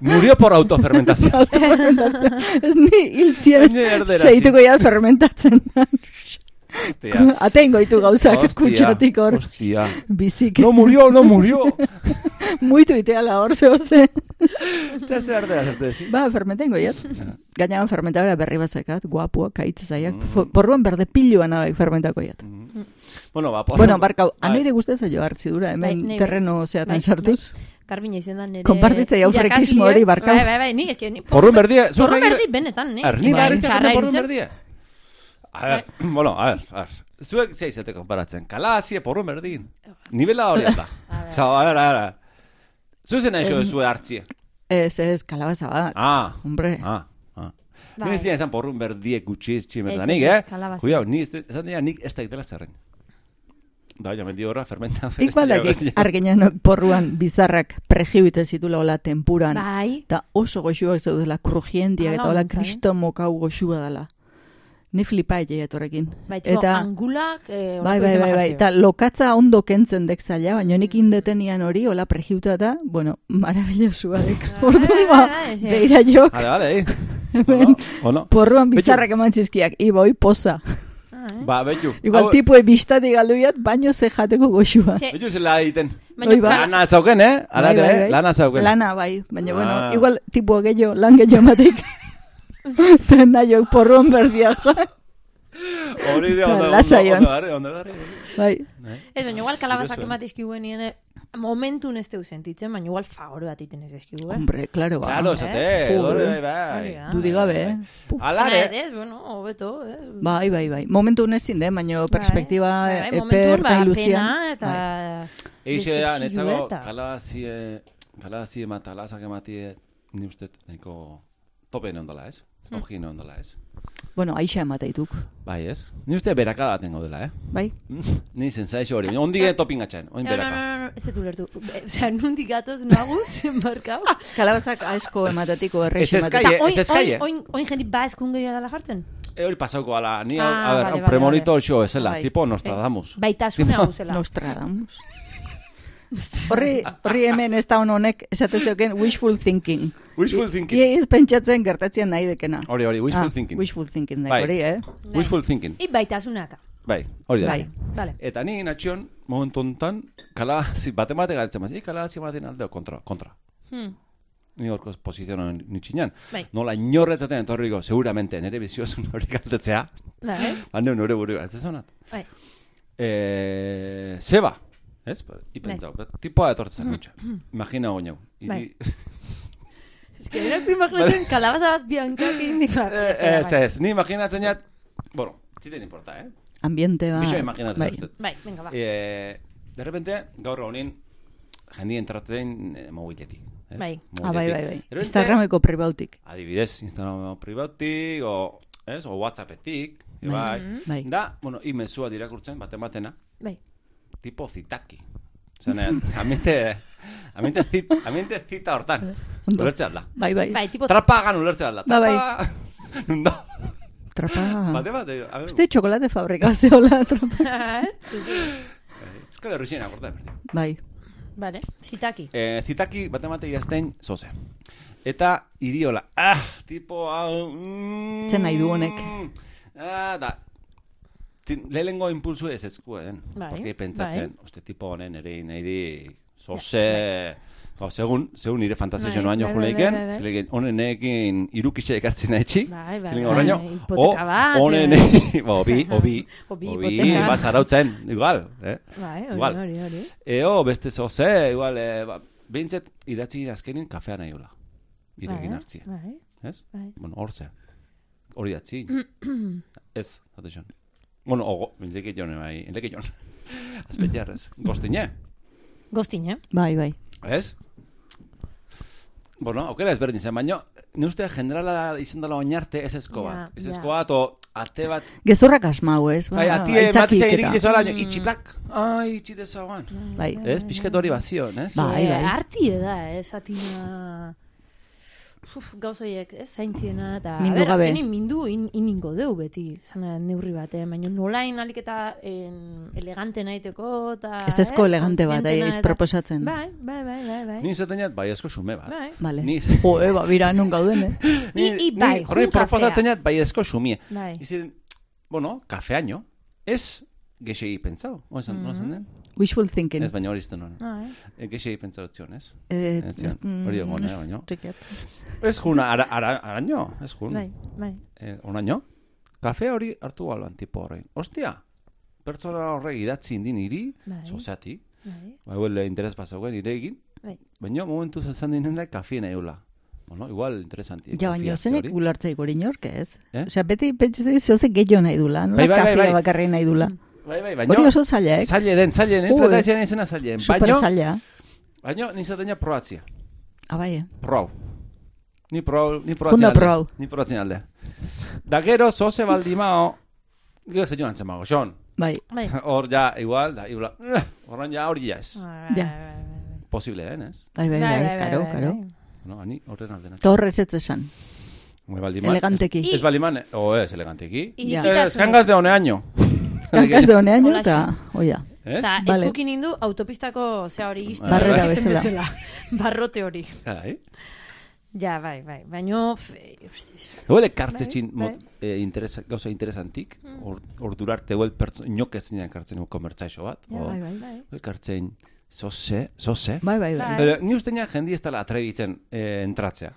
Murió por autofermentación. autofermentatu. Ez ni hiltzien seituko iat fermentatzen. Hostia. Ateingo itu gauzak kutsatik hor. Hostia. Bizik. No murió, no murió. Muitu iteala hor zehose. Ya se ardera zerte desi. Ba, fermentengo iat. Gainaban fermentabera berri bazekat, guapua, kaitz zaiak. Mm. Porruan berde piluan abai fermentako iat. Bueno, ba, por... Bueno, barkau, Bai. anere guztez zaio hartzidura, Bai, hemen nei- terreno zeatan bai, sartuz. Garbina izan da nire... Konpartitzea hau frekismo hori, barkau. Bai, bai, bai, ni, eske... Ni, Porruen berdia, zu Porru jai- berdi benetan, ni. Er, Bai, txarra porruen irutzen. berdia. A ver, bueno, a ver, a ver. Zuek zei zete konparatzen. Kalazie porruen berdin. Nivela hori da. Osa, a ver, a ver. Zuzen nahi zue zue hartzie. Ez, ez, kalabaza bat. Ah, Hombre, ah, ah. Bai. Ni ez dira esan porruen berdiek gutxiz tximerdanik, ez, eh? Cuidao, ni ez esan dira nik ez da itela zerren. Da, ja, mendi horra, fermenta. ik baldakik arginanok porruan bizarrak prejiuite zitula hola tempuran. Bai. Eta oso goxuak zeudela, krujiendiak Hala eta hola hontza, eh? kriston mokau goxua dela. Ni flipa egeiet horrekin. Bai, tipo, Eta- angulak... Eh, Bai, bai, bai, bai. Eta lokatza ondo kentzen dek zaila, baina nik indetenian hori, hola prejiuta da, bueno, maravilosua dek. Bai, Orduan, ba, bai, bai, sí. beira jok, Vale, vale, eh. porruan bizarrak eman zizkiak, iboi, poza. Ah, eh. Ba, betu. Igual Hau- tipue biztatik galduiat, baino ze jateko goxua. Txe, Betu zela egiten. ba. Lana zauken, eh? Ala Bai, bai, eh? bai. Lana zauken. Lana, bai, baina, Ah. bueno, igual tipua gehiago, lan gehiago matik. Tena jo, porruan berdia jan. Hori de Eta ondo, lasai ondo, on. ondo, ondo, ondo, Bai, Ez, baina igual kalabazak eh? ematizkigu nien, eh, momentun ez teu sentitzen, baina igual favore bat iten ez eskigu, eh? hombre, claro, ba. Claro, Eh? esate, Joder. hori, bai. Hori da. Dudigabe, eh? Ala Zena ez, bueno, hobeto, ez? Bai, bai, bai. Momentu unezin de, baina perspektiba Bai, bai, epe momentun, ertain ba, eta... eixe da, Decepzio netzago, eta- kalabazie, kalabazie matalazak ematie, ni uste, nahiko tope ondala, ez? Hmm. Ogin ondala, ez? Bueno, aixa emateituk. Bai, ez? Ni uste berakada tengo dela, eh? Bai, Ni zensaixo hori, ondik topin gatxan, oin No, no, beraka. no, no, ez dut ulertu. Eh, Osea, nundik gatoz naguz, markau. kalabazak asko ematatiko Ez errexu eskai, ematetik. eh? ez. Oin, oin, oin jendik ba eskun gehiago dela jartzen? E hori pasauko ala, ni, Ah, a ver, vale, vale, premonito xo, esela, Bai. tipo Nostradamus. Baitasuna hau zela. Nostradamus. Horri, horri hemen ez da hon honek esate zeuken wishful thinking. Wishful thinking. Ie ez pentsatzen gertatzen nahi dekena. Hori, hori, wishful Ah, thinking. Wishful thinking, da, Bai. hori, eh? Wishful thinking. I baitasunaka. Bai, hori da. Bai. Vale. Eta ni natxion, momentu honetan, kalabazi, bate bate galtzen maz, kalabazi baten aldeo kontra, kontra. Hmm. Ni horko posiziono nitxinan. Bai. Nola inorretaten etorriko, seguramente, nire biziosun hori galtetzea, Bai. hande nore buru galtzen Bai. Eh, zeba, ez? Ba, Ipentzau, bai. tipoa etortzen nutxa. Imagina goñau. Bai. Ez que berak imaginatzen kalabaza bat biankak indi bat. Eh, Ez, ez, ni imaginatzen jat, bueno, ziten importa, eh? Ambiente ba... Biso imaginatzen bai. Bai, venga, ba. Eh, de repente, gaur honin, jendi entratzen eh, mobiletik. Bai. Ah, bai, bai, bai. Instagrameko pribautik. Adibidez, Instagram pribautik, o, ez, o Whatsappetik, bai. Bai. Da, bueno, imezua dirakurtzen, bate batena, Bai. Tipo zitaki. Zanean, aminte, aminte, zit, aminte zita hortan. Ulertzea da. Bai, bai. Bai, tipo... Trapagan ulertzea da. Ba, bai. Trapa... No. Trapa... Bate bate. a. Uste txokolate fabrikazioa trapa. Sí, sí. Euskal Herrixena, gorda. Bai. Vale, zitaki. Eh, zitaki bate bate idazten zoze. Eta iriola, ah, tipo hau... Mm, Zer nahi du honek? Ah, da, lehenengo impulsu ez ezkuen. Bai, Porque pentsatzen, uste tipo honen ere nahi di, zoze... Ba, segun, segun nire fantasia Bai, año bai, juleiken, bai, bai, bai. zilekin, honenekin irukixe ekartzen nahi Bai, bai, bai, hipoteka bat, honen, ba, obi, obi, Obi, obi, bat zarautzen, igual, eh? Bai, hori, hori, hori. Eo, beste zoze, igual, eh, ba, behintzet idatzi azkenin kafea nahi hola. Irekin Bai, hartzia, Bai, ez? bai. Bueno, hortze. Hori datzi. ez, zate xon. Bueno, ogo, indeke jone bai, indeke jon. Azpet jarrez. Gostine, Goztin, eh? Bai, bai. ez? Bueno, aukera ezberdin zen, baina, ni uste generala izan dela oinarte ez ezko bat. Ez ezko bat, o ate bat, Gezurrak asmau, ez? bai, ati ematzea eta- irik dezola, baina itxiplak, ai, itxi dezagoan. Bai. Ez, pixket hori bazion, ez? Bai, bai. Arti da, eh, atina... Uf, gauzoiek, ez, zaintziena, eta... Mindu ber, gabe. azkenin mindu in, iningo deu beti, zana neurri bat, eh? Baina nolain alik eta en, elegante naiteko, eta... Ez ezko elegante bat, eh, proposatzen. Bai, bai, bai, bai, bai. Ni izaten jat, bai, esko sume bat. Bai. Vale. Ni, Jo, eba, bira, non gauden, eh? I, i, bai, jun kafea. proposatzen jat, bai, esko sumie. Bai. Izin, bueno, kafeaino, ez gexegi pentsau, oizan, mm -hmm. den? Wishful thinking. Ez baina hori izten hori. Bai. E, gexegi pentsau zion, ez? Eh, zion, mm, hori egon, eh, ez baino. Ez juna, ara, ara, araño, ez jun. Bai, bai. Eh, onaino, kafe hori hartu galoan tipo horrein. Ostia, pertsona horrek idatzi indin iri, Bai. soziati, Bai. ba, huele interes pasauen ire egin, Bai. baina momentu zezan dinena kafe nahi hula. Bueno, igual interesanti. Ja, baina, zenek ulartzeik hori inork, ez? Eh? Osea, beti pentsatzen zoze gehiago nahi dula, nola Bai, bai, bai, kafea bai. bakarri nahi dula. Bai, bai, baina... Hori oso zaila, eh? Zaile den, zaile den, Jo, inflatazioan izena zaile den. Super zaila. baina, nizaten probatzia. Ah, bai, eh? Prou. Ni prou, ni probatzen Junda alde. prou. Ni probatzen alde. Da gero, zoze baldimao, gero zeion antzen mago, xon. Bai, Bai. Hor ja, igual, da, igual, horren ja hori ja ez. Bai, Ja. bai, bai, bai. Posible den, ez? bai, bai, bai, karo, karo. No, ani, horren alde. Eta horrez ez esan. Eleganteki. Ez, baldiman, o ez eleganteki. Ja. Ez, kangas de honeaño. Kankas de honean jo, eta, oia. Ez? Eta Vale. eskukin indu autopistako zea hori izten. Barrera bezala. Barrote hori. Bai. Ja, bai, bai. Baino. Huele kartzetxin Bai, mot, eh, interesa, gauza interesantik, or, ordurarte huel inok ez zinean kartzen komertzaixo bat. Ja, o, bai, bai, bai. Huel kartzen, zoze, zoze. Bai, bai, bai. Bai. Ni usteina jendi ez dela atrebitzen eh, entratzea.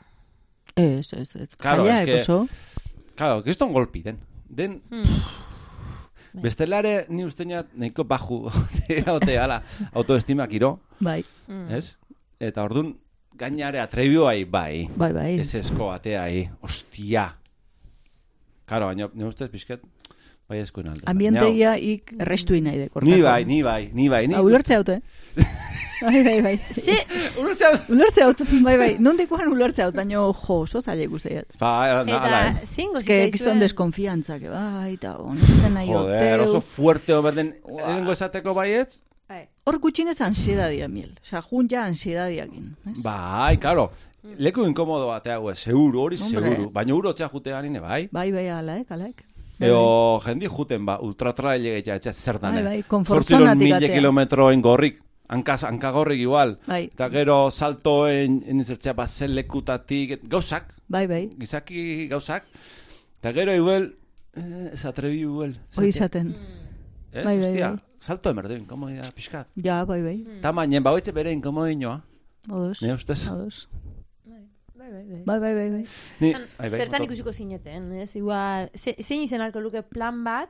Ez, ez, ez. Claro, Zaila, es que- ekoso. Claro, kiston golpi den. Den, Hmm. Bestelare ni usteina nahiko baju ote ala autoestimak iro, Bai, Mm. ez? Eta ordun gainare atrebioai bai. bai, bai. Ez esko bateai, ostia. Karo, baina, ne ustez pixket, bai eskoen alde. Ambienteia ik errestu nahi de, Ni bai, ni bai, ni bai, ni. Ba, ulertze haute. Bai, bai, bai. Ze, Ulertzea. Ulertze haut, bai, bai. Nondikoan ulertze haut, baina jo, oso zaila guztiak. Ba, ala, ala, eta eh. zein Ez que kiston deskonfiantza, que bai, eta onetzen nahi Joder, oso fuerte oberden, erengo esateko baietz, Bai. Hor gutxinez ansiedadia miel. Osa, jun ja ansiedadiakin. ez? bai, karo, leku inkomodo batea, hue, seguru, hori Hombre. seguru. Baina urotzea jutea nine, bai. Bai, bai, alaek, alaek. Eo, jendi juten, ba, ultratraile gehiago, etxea zer dane. Bai, bai, konfort Zortziron zonatik mila atea. kilometro ingorrik, hankaz, hankagorrik igual. Bai, Eta gero saltoen, enizertzea, bat zen lekutatik, gauzak, bai, bai. gizaki gauzak. Eta gero igual, eh, ez atrebi igual. Hoi izaten. Ez, bai, bai, hostia, bai. salto emerdu, inkomodidad pixkat. Ja, bai, bai. Tamainen, bauetxe bere inkomodinoa, Odos. ne ustez. Odos. Bai, bai, bai. Bai, bai, bai, bai. Ni, Zan- ai, bai, Zertan ikusiko zineten, ez? Igual, ze, zein izen alko luke plan bat,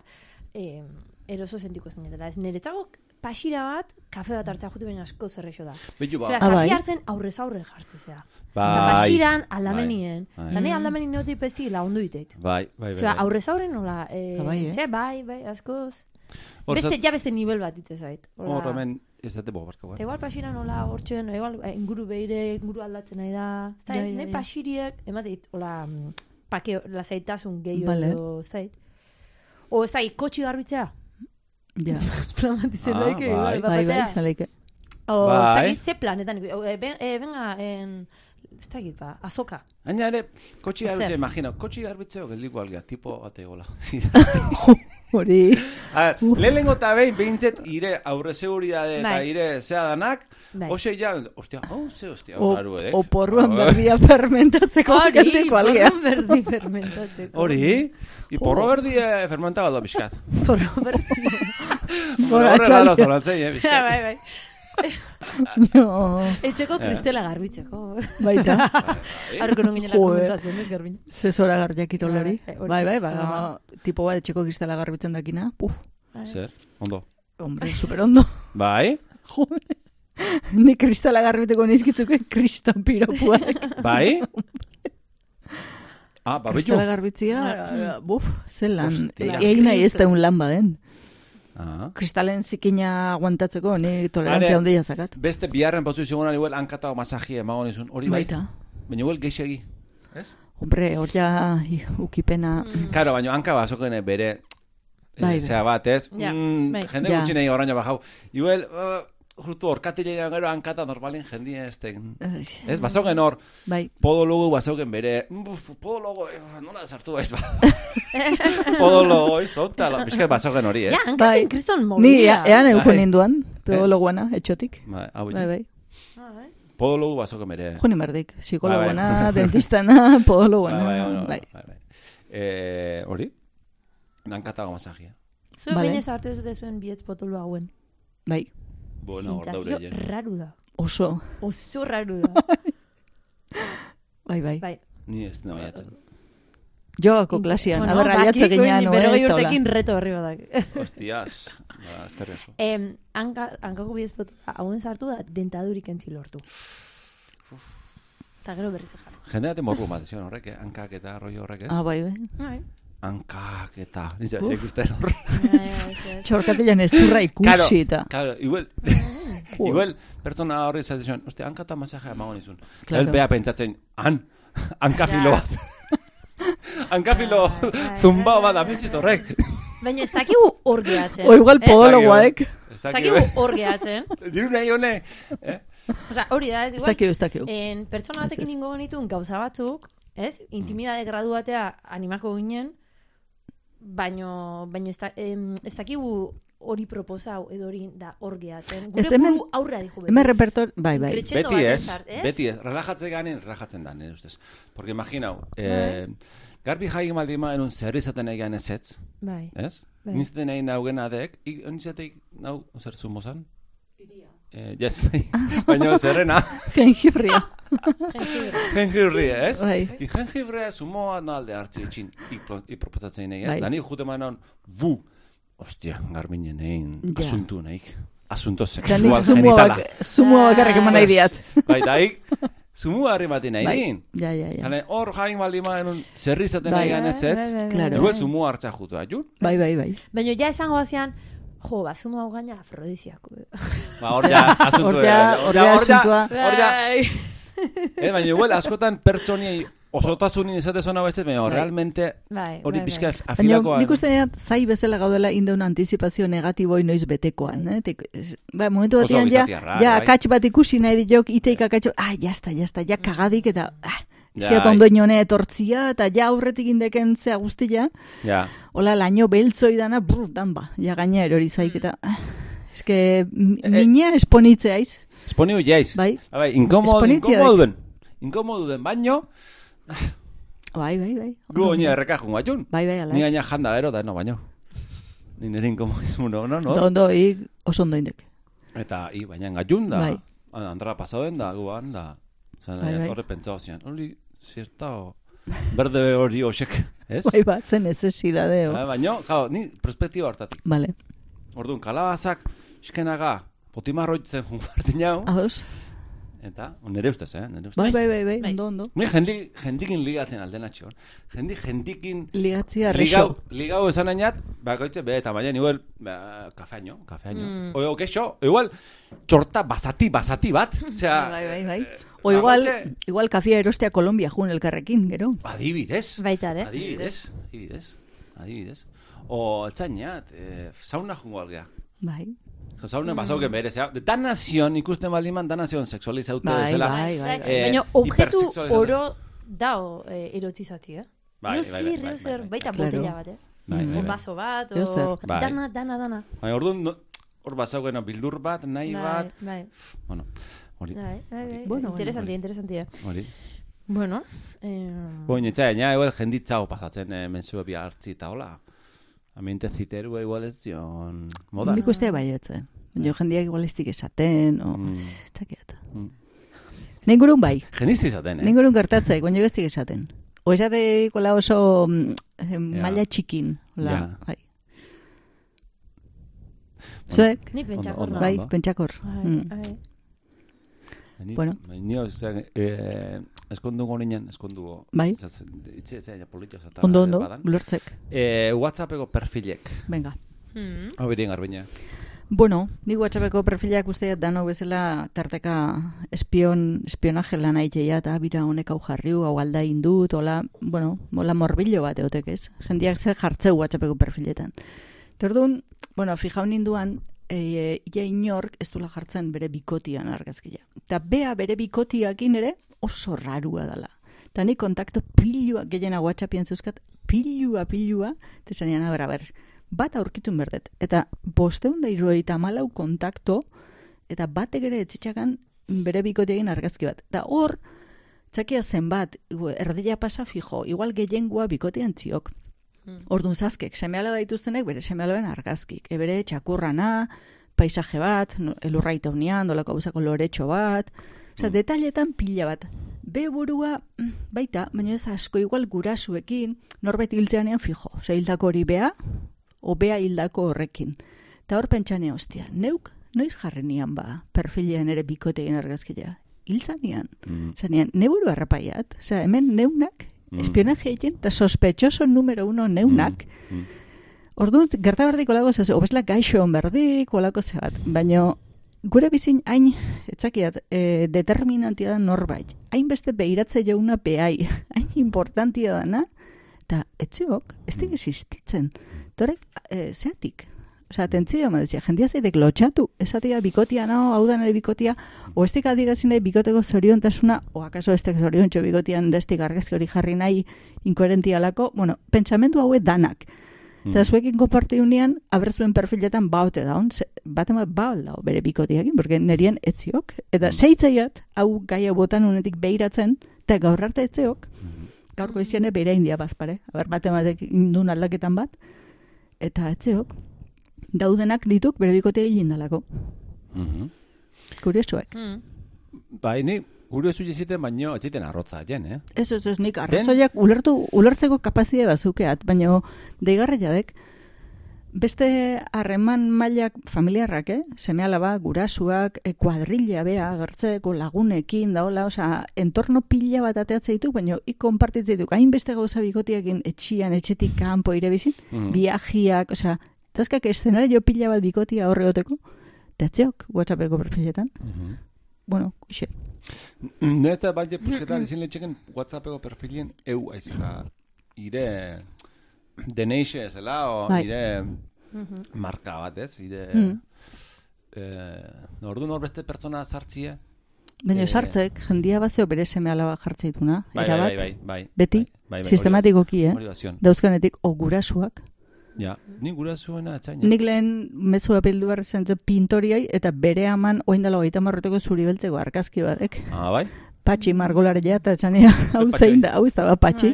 eh, eroso sentiko zinetela. Ez niretzako pasira bat, kafe bat hartzea juti baina asko zerrexo da. Bitu ba. Zera, Ah, kafe bai? hartzen aurrez aurre jartzezea. Eta Bai, pasiran aldamenien. Bai. Eta nahi aldamenin neotik pesti lagundu diteit. bai, bai, bai. Zera, bai. aurrez aurre nola, eh, Ah, bai, eh? ze, bai, bai, askoz. Hor, Beste, ja beste nivel bat itze zait. Hor hemen, ez dute bogarko, Eta bai. igual pasira nola hortxen, igual eh, inguru behire, inguru aldatzen nahi da. Da, Ja, ja, nahi ja. pasiriek, emate, hola, mm, pake, lasaitasun gehiago Vale. da, O da, kotxi garbitzea. Ja. Plan bat izen Ah, daik, bai. igual, Bai, bai, bapatea. zaleike. O, ez Bai. dakit, ze planetan, eh, ben- venga, en, ez dakit, ba, azoka. Baina ere, kotxi garbitze, imagino, kotxi garbitzeo geldiko algea, tipo bate gola. Hori. A ver, lehenengo eta behin, behintzet, ire aurre seguridade eta Bai. ire zea danak, Bai. Ose ja, ostia, oh, ze ostia, O, garu edek. oporruan berdia fermentatzeko geldiko algea. porro berdi fermentatzeko. Hori, i porro berdi eh, fermentaba da bizkat. Porro berdi. Txalde. laro zoratzen, eh, Ja, bizkat. bai, bai. Jo, Etxeko kristela garbitzeko. baita. Arko non ginela komentatzen, ez garbin. Zezora gardiak kirolari. Bai, hori Bai, bai, bai, ama, tipo bat etxeko kristala garbitzen dakina. Puf, Zer, ondo. hombre, super ondo. Bai, Jode. Ni kristala garbiteko nizkitzuke kriston piropuak. bai. Ah, ba, bitu. Kristala garbitzia, buf, zelan. Egin nahi ez da un lan baden. Ah. Kristalen zikina aguantatzeko, ni tolerantzia handia zakat. Beste biharren pozizio gona igual hankata masajia emago nizun. Hori bai. Baita. Baina igual geixegi. Ez? Hombre, hor ja ukipena. Karo, baina hanka bazoken bere Bai, bai. eh, zea bat, ez? Ja, Mm, bai. jende Ja. gutxi nahi oraino bajau. Igual, uh, justu orkatilean gero hankata normalin jendia ez ten. Ai, Ez, bazoken hor, Bai, podologo bazoken bere, buf, podologo, eh, nola sartu ez ba. podologo, ez, onta, bizkat bazoken hori, ez? Ja, Bai. hankatzen kriston ni movida. e- ean euko Bai. ninduan, pedologuana, etxotik. Bai, hau Bai, bai. Bai. Podologo bazoken bere. Joni merdik, psikologuana, Bai, bai. dentistana, Bai, podologuana. bai, bueno, Bai, bai, bai. Eh, hori? Hankatago masajia. Zuen Vale. baina zartu dute zuen bietz potolo hauen. bai, Bueno, hor daure raru da. oso, Oso raru da. bai, bai. bai. Ni ez nahi atzen. Jogako klasian, Bueno, aber aliatze bakiko ginean, ni oe, berrogei ez urtekin reto horri badak. Hostias, ba, eskerri asko. Em, hanka, hankako bidez potolo hauen sartu da dentadurik entzi lortu. Eta gero berriz jarri. Jende dati morbu bat, zion horrek, eh? hankak eta rollo horrek ez? Ah, bai, bai. Bai. Hankak eta, nizia, ze ikusten hor. Txorkatilan ez zurra ikusi eta. Claro, igual, igual, pertsona horri zaten zion, oste, hanka eta masajea emago nizun. Claro. Claro. Bea pentsatzen, han, hankafilo Ja. bat. hankafilo Bai, bai, zumbao bat abitzit horrek. Baina ez dakigu hor gehatzen. O igual eh? podologuaek. Ez Ez dakigu, dakigu hor gehatzen. diru nahi hone. Eh? Osa, hori da, ez Ez igual. ez dakiu. En pertsona Ez, batekin ez. ingo genitun gauza batzuk, ez? Intimidade gradu batea animako ginen, baino, baino ez, da, em, ez dakigu hori proposau edo hori da hor gehatzen. Gure Ez, hemen- buru aurra dijo beti. Hemen repertor, bai, bai. Crescendo Beti ez, ez? beti ez, relajatzen ganen, relajatzen da, nire ustez. Porque imaginau, Bai. eh, garbi jai maldi maen un zer izaten egin ez ez, Bai. ez? Bai. Nizten egin nauen adek, ik, nizateik, nau, zer zumozan? Eh, yes, bai, baina zerrena, Jengibria. Jengibria, ez? Bai. I jengibrea sumoa no alde hartzi etxin, ik proposatzen nahi, ez? Bai. Da nik jute manon, bu, ostia, garbinen egin, Ja. asuntu nahi, asunto sexual genitala. bak, zumua bakarrik eman nahi diat. Bai, daik, zumua harri bati nahi Bai. din. Ja, ja, ja. Hane, hor jain baldi maen zerri zaten Bai. nahi ganez ez, Bai, bai, bai, Claro. igual zumua hartza jutu, ajun? Bai, bai, bai. Baina ja esango bazian, jo, bazumo hau gaina afrodisiako. Ba, hor ja, asuntu. Hor ja- hor ja asuntua. Hor ja, eh, baina igual askotan pertsoniei osotasunin izate zona beste, baina Bai. realmente Bai, hori bai, pixka bai. Baina afilakoa. nik uste dut zai bezala gaudela indeun antizipazio negatiboi noiz betekoan. Eh? Ba, momentu batean ja, ja akats bat ikusi nahi diok, iteik akatxo, ah, jazta, jazta, ja kagadik eta, ah, Ja, ez diot bai. ondo inone etortzia, eta ja aurretik indeken zea guztia, Ja, hola laino beltzoi dana, brr, dan ba, ja gaina erori zaik eta, ah, Eske, mina esponitzeaiz. Esponiu jaiz. Bai. Ah, bai, inkomodo, Esponitzia inkomodo duen. Inkomodo duen, baino, Bai, bai, bai. gu oina erreka jungo atxun. Bai, bai, ala. Ni gaina janda gero, da, no, baino. Ni nire inkomodismo, no, no, no. ondo, ik oso ondo indek. Eta, i, baina gatxun da. Bai. Andra pasauen da, guan, da. Zan, Bai, bai. horre pentsao zian. Hori, zierta, o... Berde hori osek, ez? Bai, bat, zen necesidade, Ah, o. baino, claro, ni perspektiba hartatik. Vale. Orduan, kalabazak, iskenaga, potimarroitzen jungartin hau, Ados. eta, nire ustez, eh, nire ustez. Bai, bai, bai, bai, Bai. ondo, ondo. Ni jendi, jendikin ligatzen aldenatxo. Jendi, jendikin Ligatzia ligau, ligau esan ainat, bakoitze, be, eta mañana igual, ba, kafeaño, kafeaño. Mm. O, o kexo, igual, txorta basati, basati bat. Osea, Bai, bai, bai. eh, O igual, bakoitze- igual kafia erostea Kolombia jun elkarrekin, gero. Adibidez. Baita ere. Adibidez. Adibidez. Adibidez. O, altzainat, eh, sauna jungo algea. Bai. So, sauna basauken bere, zea, danazion ikusten baldiman, danazion seksualizaute Bai, bezala. bai, bai, bai. Eh, Baina hipersexualizatu. oro dao eh, erotzizatzi, eh? Bai, bai, bai, bai, zer, bai, baita Claro. botella bat, eh? Bai, bai, Un bai. baso bat, o... Bai. Dana, dana, dana. Baina, orduan, hor bazaugena bildur bat, nahi Bai, bat, bai, bueno, hori, bai, bai, bai. Bueno, Interesante, bueno. interesante. eh. hori. Bueno, eh... Boin, etxa, ena, igual jenditzao pasatzen eh, mensua bi hartzi eta hola. Aminte ziteru igual ez zion moda. Nik uste baietze. Jo jendiak igual ez dik esaten, o... Mm. Ez dakiat. Mm. Ningurun bai. Jendizti izaten, eh? Ningurun gertatze, baina ez dik esaten. O esate ikola oso mm, eh, maila txikin. Hola, Ja. bai. Zuek? Ni pentsakor. Bai, pentsakor. Bai, Mm. Ni, Bueno. Ni, ozak, eh, eskondugo ninen, eskondugo. Bai. Itxe, itxe, ja, politxo zata. Ondo, ondo, badan. lortzek. Eh, Whatsappeko perfilek. Venga. Hmm. Hau birien garbina. Bueno, ni WhatsAppeko perfilak usteat dano bezala tarteka espion, espionaje lan aiteia eta bira honek hau jarriu, hau alda indut, hola, bueno, hola morbillo bat egotek ez. Jendiak zer jartzeu WhatsAppeko perfiletan. Tordun, bueno, fijau ninduan, e, ia inork ez dula jartzen bere bikotian argazkia. Eta bea bere bikotiakin ere oso rarua dala. Eta ni kontakto pilua, gehiena WhatsAppian zeuzkat, pilua, pilua, eta zanean, a ber, bat aurkitun berdet. Eta bosteun da irurogeita malau kontakto, eta batek ere etxitxakan bere bikoteagin argazki bat. Eta hor, txakia zenbat, erdia pasa fijo, igual gehiengua bikotean tziok. Orduan zazkek, semeala dituztenek bere semealoen argazkik. Ebere txakurrana, paisaje bat, no, elurraita unian, dolako gauzako loretxo bat. Osea, Mm. detailetan pila bat. Be burua, mm, baita, baina ez asko igual gurasuekin, norbait hiltzeanean fijo. Osea, hildako hori bea, o bea hildako horrekin. Eta hor pentsanea, ostia, neuk, noiz jarri nian ba, perfilean ere bikotein argazkia. Hiltzanean. Mm. Zanean, neburu harrapaiat. Osea, hemen neunak, Mm. espionaje egin, eta sospechoso numero uno neunak. Mm. Mm. Orduan, gerta berdiko lago, zez, obesla gaixo on berdik, olako ze bat. Baina, gure bizin hain, etzakiat, e, determinantia da norbait. Hainbeste behiratze jauna behai, hain importantia dana, eta etzeok, ez dik existitzen. Torek, e, zeatik. Osa, atentzio, ma dezia, jendia zeitek lotxatu, esatia bikotia nao, hau da nire bikotia, o adirazin nahi bikoteko zoriontasuna, o akaso ez dik zoriontxo bikotian destik argazki hori jarri nahi inkoherentialako, bueno, pentsamendu haue danak. Eta Mm. zuekin konparti unian, aberzuen perfiletan baute daun, ze- bat baul dao bere bikotiakin, porque nerien etziok. Eta Mm. seitzaiat, hau gaia botan unetik behiratzen, eta gaur arte etzeok, Mm. gaurko iziene beira india bazpare. Aber, bat ematek indun aldaketan bat, eta etzeok, daudenak dituk bere bikotea hilindalako. Mhm. Kuriosuek. Hmm. Bai, ni gure zu jiziten baino, ez ziten arrotza jen, eh? Ez, ez, ez, nik arrazoiak ulertu, ulertzeko kapazide bazukeat, baina deigarra jadek, beste harreman mailak familiarrak, eh? Seme alaba, gurasuak, e, kuadrilla bea, agertzeko lagunekin, daola, osea, entorno pila bat ateatze ditu, baina ik konpartitzen ditu, hainbeste gauza bikotiakin etxian, etxetik kanpo irebizin, Mhm. viajiak, osea, tazkak eszenario pila bat bikotia horre goteko, eta etxeok, WhatsAppeko perfiletan. Mhm. Bueno, uxe. Nez da bat pusketan izin letxeken Whatsappeko perfilien eu aizela ire deneixe ezela, o Bai. ire Mhm. marka bat ez, ire... Mm. Eh, ordu nor beste pertsona sartzie? Baina Eh, sartzek, jendia bazeo bere seme alaba jartze dituna, Bai, bai, bai, bai, bai. beti, bai, bai, bai, sistematikoki, eh? Dauzkanetik, o gurasuak, Ja, ni gura zuena atxaina. Nik lehen mezua bildu behar zen zen pintoriai, eta bere aman oindala hogeita marroteko zuri beltzeko argazki badek. Ah, bai? Patxi margolaria eta esan dira, hau Patxi. zein da, hau ez da ba, patxi.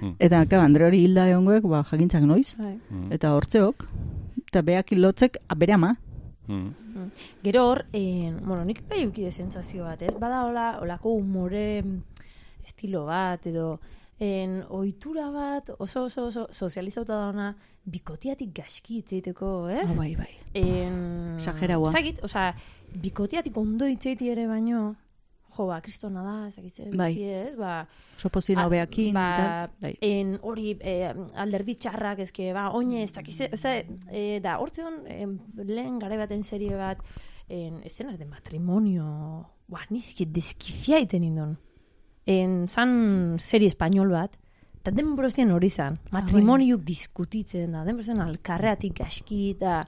Mm. Eta, kaba, Andre hori hilda egongoek, ba, jakintzak noiz. Bai. Mm. Eta hortzeok, eta beak lotzek, a, bere ama. Mm. Gero hor, en, bueno, nik bai ukide sentsazio bat, ez? Bada hola, holako umore mm, estilo bat, edo en, ohitura bat, oso oso oso sozializauta da ona, bikotiatik gaski hitz egiteko, ez? Ah, bai, bai. En... Exageraua. Ez dakit, osea, bikotiatik ondo hitz egiti ere baino, jo, ba, kristona da, ez dakit, zer Bai. ez? Ba, Oso pozina Ah, hobeakin, ba, bai. en hori eh, alderdi txarrak ezke, ba, oine ez dakiz, ez da, eh, da, hortze hon, eh, lehen gara baten serie bat, en, escenas de matrimonio, ba, nizki deskifia iten indon. En, zan serie espainol bat, eta denborozien hori zan, matrimoniuk diskutitzen da, denborozien alkarreatik gaski, eta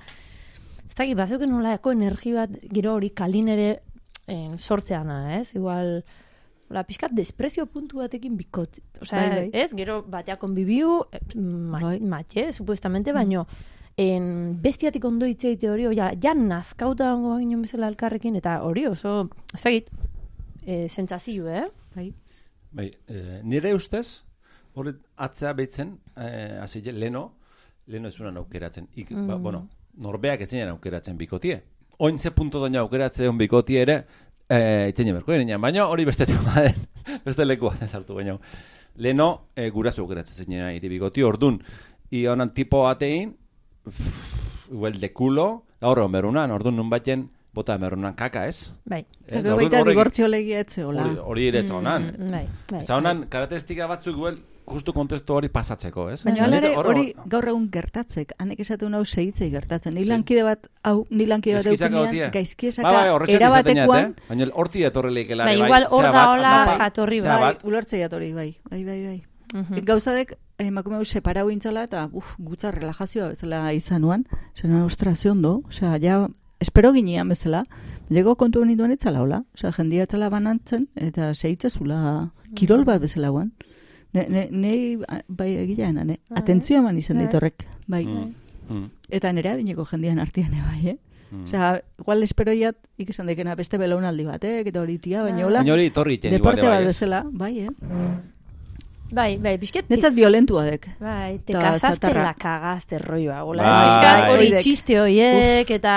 ez dakit, bazeuken nolako energi bat, gero hori kalin ere en, sortzeana, ez? Igual, la pixkat desprezio puntu batekin bikot. Osea, Bai, bai. ez? Gero batea konbibiu, eh, ma, Bai. matxe, supuestamente, baino en bestiatik ondo hitz egite hori, ja, ja nazkauta gongo ginen bezala elkarrekin, eta hori oso, ez dakit, e, sentsazio, eh? bai. Bai, eh, nire ustez, hori atzea behitzen, eh, hasi je- leno, leno ez aukeratzen. Ik, ba, Mm. bueno, norbeak etzenen aukeratzen bikotie. Oin ze punto doina aukeratzen un bikotie ere, eh, itzen berko ginen, baina hori beste tema den, beste lekua sartu baina. Leno, eh, guraso aukeratzen zenena iri bikoti, ordun, i honan tipo batein, pff, igual de culo, gaur omerunan, ordun nun baten, bota emerunan kaka, ez? Bai. Ez, Eta baita dibortzio legia etzeola. Hori, hori ere honan. Mm, bai, bai. Eta honan, karakteristika batzuk guel, justu kontestu hori pasatzeko, ez? Baina hala ere Hor- hori gaur egun gertatzek, hanek esatu hau sehitzei gertatzen. Ni lankide bat, hau, ni lankide bat eukinean, gaizkiesaka Bai, bai, horretxetik erabatekoan, esaten jat, eh? Baina horti etorrelik elare, Bai, bai. igual hor da hola bai, jatorri bai, bat, ulertzei jatorri, bai, bai, bai, bai. Mhm. Gauzadek, emakume hau separau intzala, eta uf, gutza relajazioa bezala izanuan, zena, ostra, ze ondo, osea, ja, espero ginean bezala, lego kontu nituen etzala hola, osea, jendia etzala banantzen, eta sehitzezula kirol bat bezala guan. Ne, ne, ne, bai, egilean, ne, Bai. atentzio eman izan Bai. ditorrek, bai. Mm, mm, Eta nire adineko jendian artian bai, eh? mm. Osea, igual esperoiat ikesan dekena beste belaunaldi batek, eta hori tia, baina Bai. hola, deporte bat bai, ez? bezala, bai, eh? Bai, bai, pixket, Netzat violentua dek. bai, te zatarra. la cagaste rolloa, hola, Bai. hori Bai. txiste horiek, eta...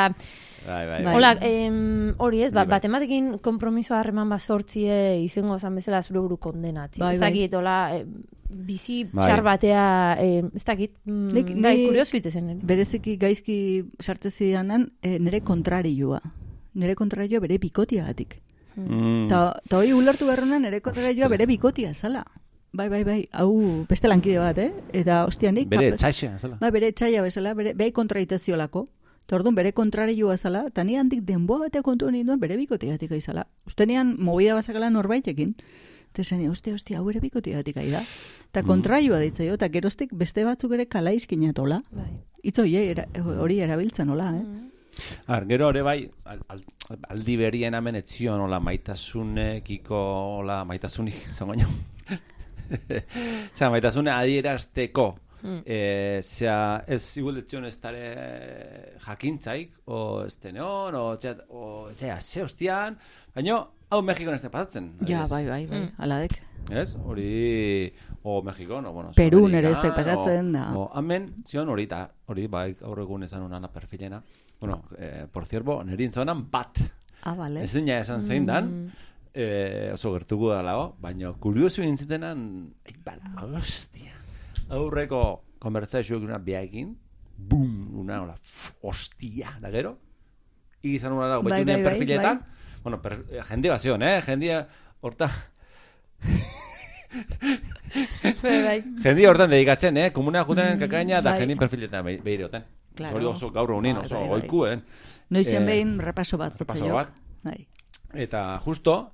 Bai, bai, Bai. Hola, em, hori ez, ba, Bai, bai. batematekin kompromiso harreman bat sortzie izango zan bezala zure buru kondenatzi. Bai, ez bai. dakit, hola, eh, bizi Bai. txar batea, eh, ez dakit, mm, Nik- bai, kuriosu itezen. ere. Bereziki gaizki sartze zidanan, e, nire kontrarioa. Nire kontrarioa bere bikotiagatik. Mm. Ta, ta hori ulertu beharruna nire kontrarioa bere bikotia zala. Bai, bai, bai, hau beste lankide bat, eh? Eta, ostia, nik... Bere kap- etxaixe, zela. Bai, bere etxaia bezala, bere, behi kontraiteziolako. Eta orduan bere kontrarioa zala, eta ni handik denboa batea kontu ninduen bere bikotiagatik aizala. Ustenean, movida bazakala norbaitekin. Eta esan, ostia, ostia, hau bere bikotiagatik aida. Eta Mm. kontraioa ditzaio, eta geroztik beste batzuk ere kalaizkinatola. Bai. Itz hori, era, hori erabiltzen nola, eh? Mm. Ar, gero ere bai, al, al, aldi berien hemen etzion, hola, maitasunekiko, hola, maitasunik, zango nio. Zera, maitasune adierazteko. Mm. Eh, zera, ez igual etzion ez tare jakintzaik, o ez teneon, o txat, o txea, ze hostian, baina, hau Mexikon ez pasatzen. Ja, bai, bai, bai, Mm. aladek. Ez? Hori, o Mexikon, o bueno, Perun ere ez pasatzen o- da. O, hemen, zion hori, ta, hori, bai, gaur egun esan unana perfilena. Bueno, eh, por cierto, niri intzonan bat. Ah, bale. Ez dina esan zein dan, Mm. eh, oso gertuko da lago, baina kuriosu nintzitenan, ai, bala, hostia. Aurreko konbertsazioak una biaekin, bum, una, hola, hostia, da gero, izan una dago, Bai, bai, bai, perfiletan, bueno, per, eh, jende bazion, eh, jendia, horta, Bai, bai. Jendi hortan dedikatzen, eh? Komuna juten kakaina da bai. jendin perfiletan behi- behirioten. Claro. Hori oso gaur honin, Bai, oso bai, bai. goikuen. Noizen Eh, behin repaso bat. repaso bat. Bai. Eta justo,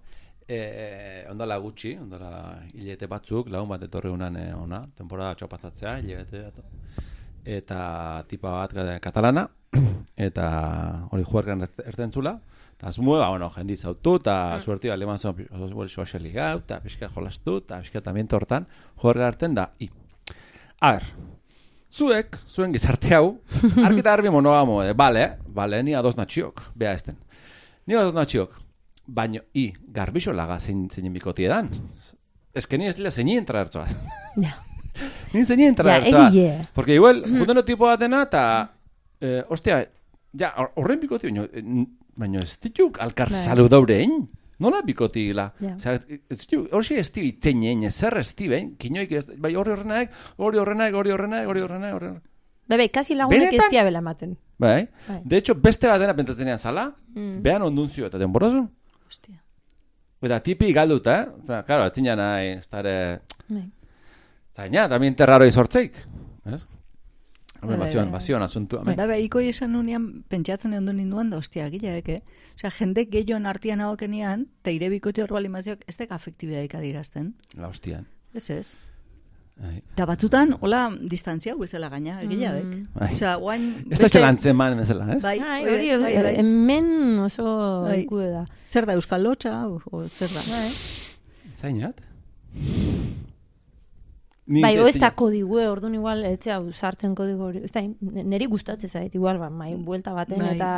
eh, ondala gutxi, ondala hilete batzuk, lagun bat etorri unan eh, ona, temporada txopatzatzea, hilete. Eta tipa bat katalana, eta hori juergan ertentzula, eta asmue, ba, bueno, jendi zautu, eta suerti aleman zon, soziali gau, eta pixka jolastu, eta pixka tamien tortan, juerga harten da, i. A ber, zuek, zuen gizarte hau, argita garbi monogamo, eh, bale, bale, ni ados natxiok, bea esten. Ni ados natxiok, baino, i, garbixo laga zein zein bikoti edan. Ez que ni ez dira zein entra hartzoa. Ja. Ni zein entra Ja, hartzoa. egie. Porque igual, jundeno tipo batena, eta, eh, ostia, ja, hor- horren bikoti, baino, eh, baino ez dituk alkar Bai. saludaurein. Nola bikoti gila? Ja. Osea, hori ez ditu itzeinen, zer ez ditu, eh? Kinoik ez, bai hori horrenaek, hori horrenaek, hori horrenaek, hori horrenaek, hori horrenaek. Bai, bai, kasi lagunek ez dia bela ematen. Bai, Bai. de hecho, beste batena pentatzenean zala, Mm. behan ondunzio eta denborazun. Hostia. Eta tipi galduta, eh? Eta, claro, atzina nahi, ez dara... Bai. Zaina, tamien terraro izortzeik. Ez? Hombre, Bai, bazioan, bai. bazioan asuntu. Bai. Da, ikoi esan nunean, pentsatzen egon ninduan da, ostia, gileak, eh? Osea, jende gehion artian hagokenian, eta ire bikote hor balimaziok, ez dek afektibidaik adirazten. La hostian. Ez ez. Bai. Eta batzutan, hola, distantzia bezala gaina, egila dek. Bai. Osea, guain... Ez da txelantzen man, bezala, ez? Bai, Bai, bai, hori, bai, hemen oso Bai. da. Zer da, Euskal Lotxa, o, o zer da? Bai, Zainat? Ni bai ez da kodigue, orduan igual, etxe hau sartzen kodigo hori. Ez da, niri gustatzen zait, igual, ba, mai, buelta baten, Bai. eta...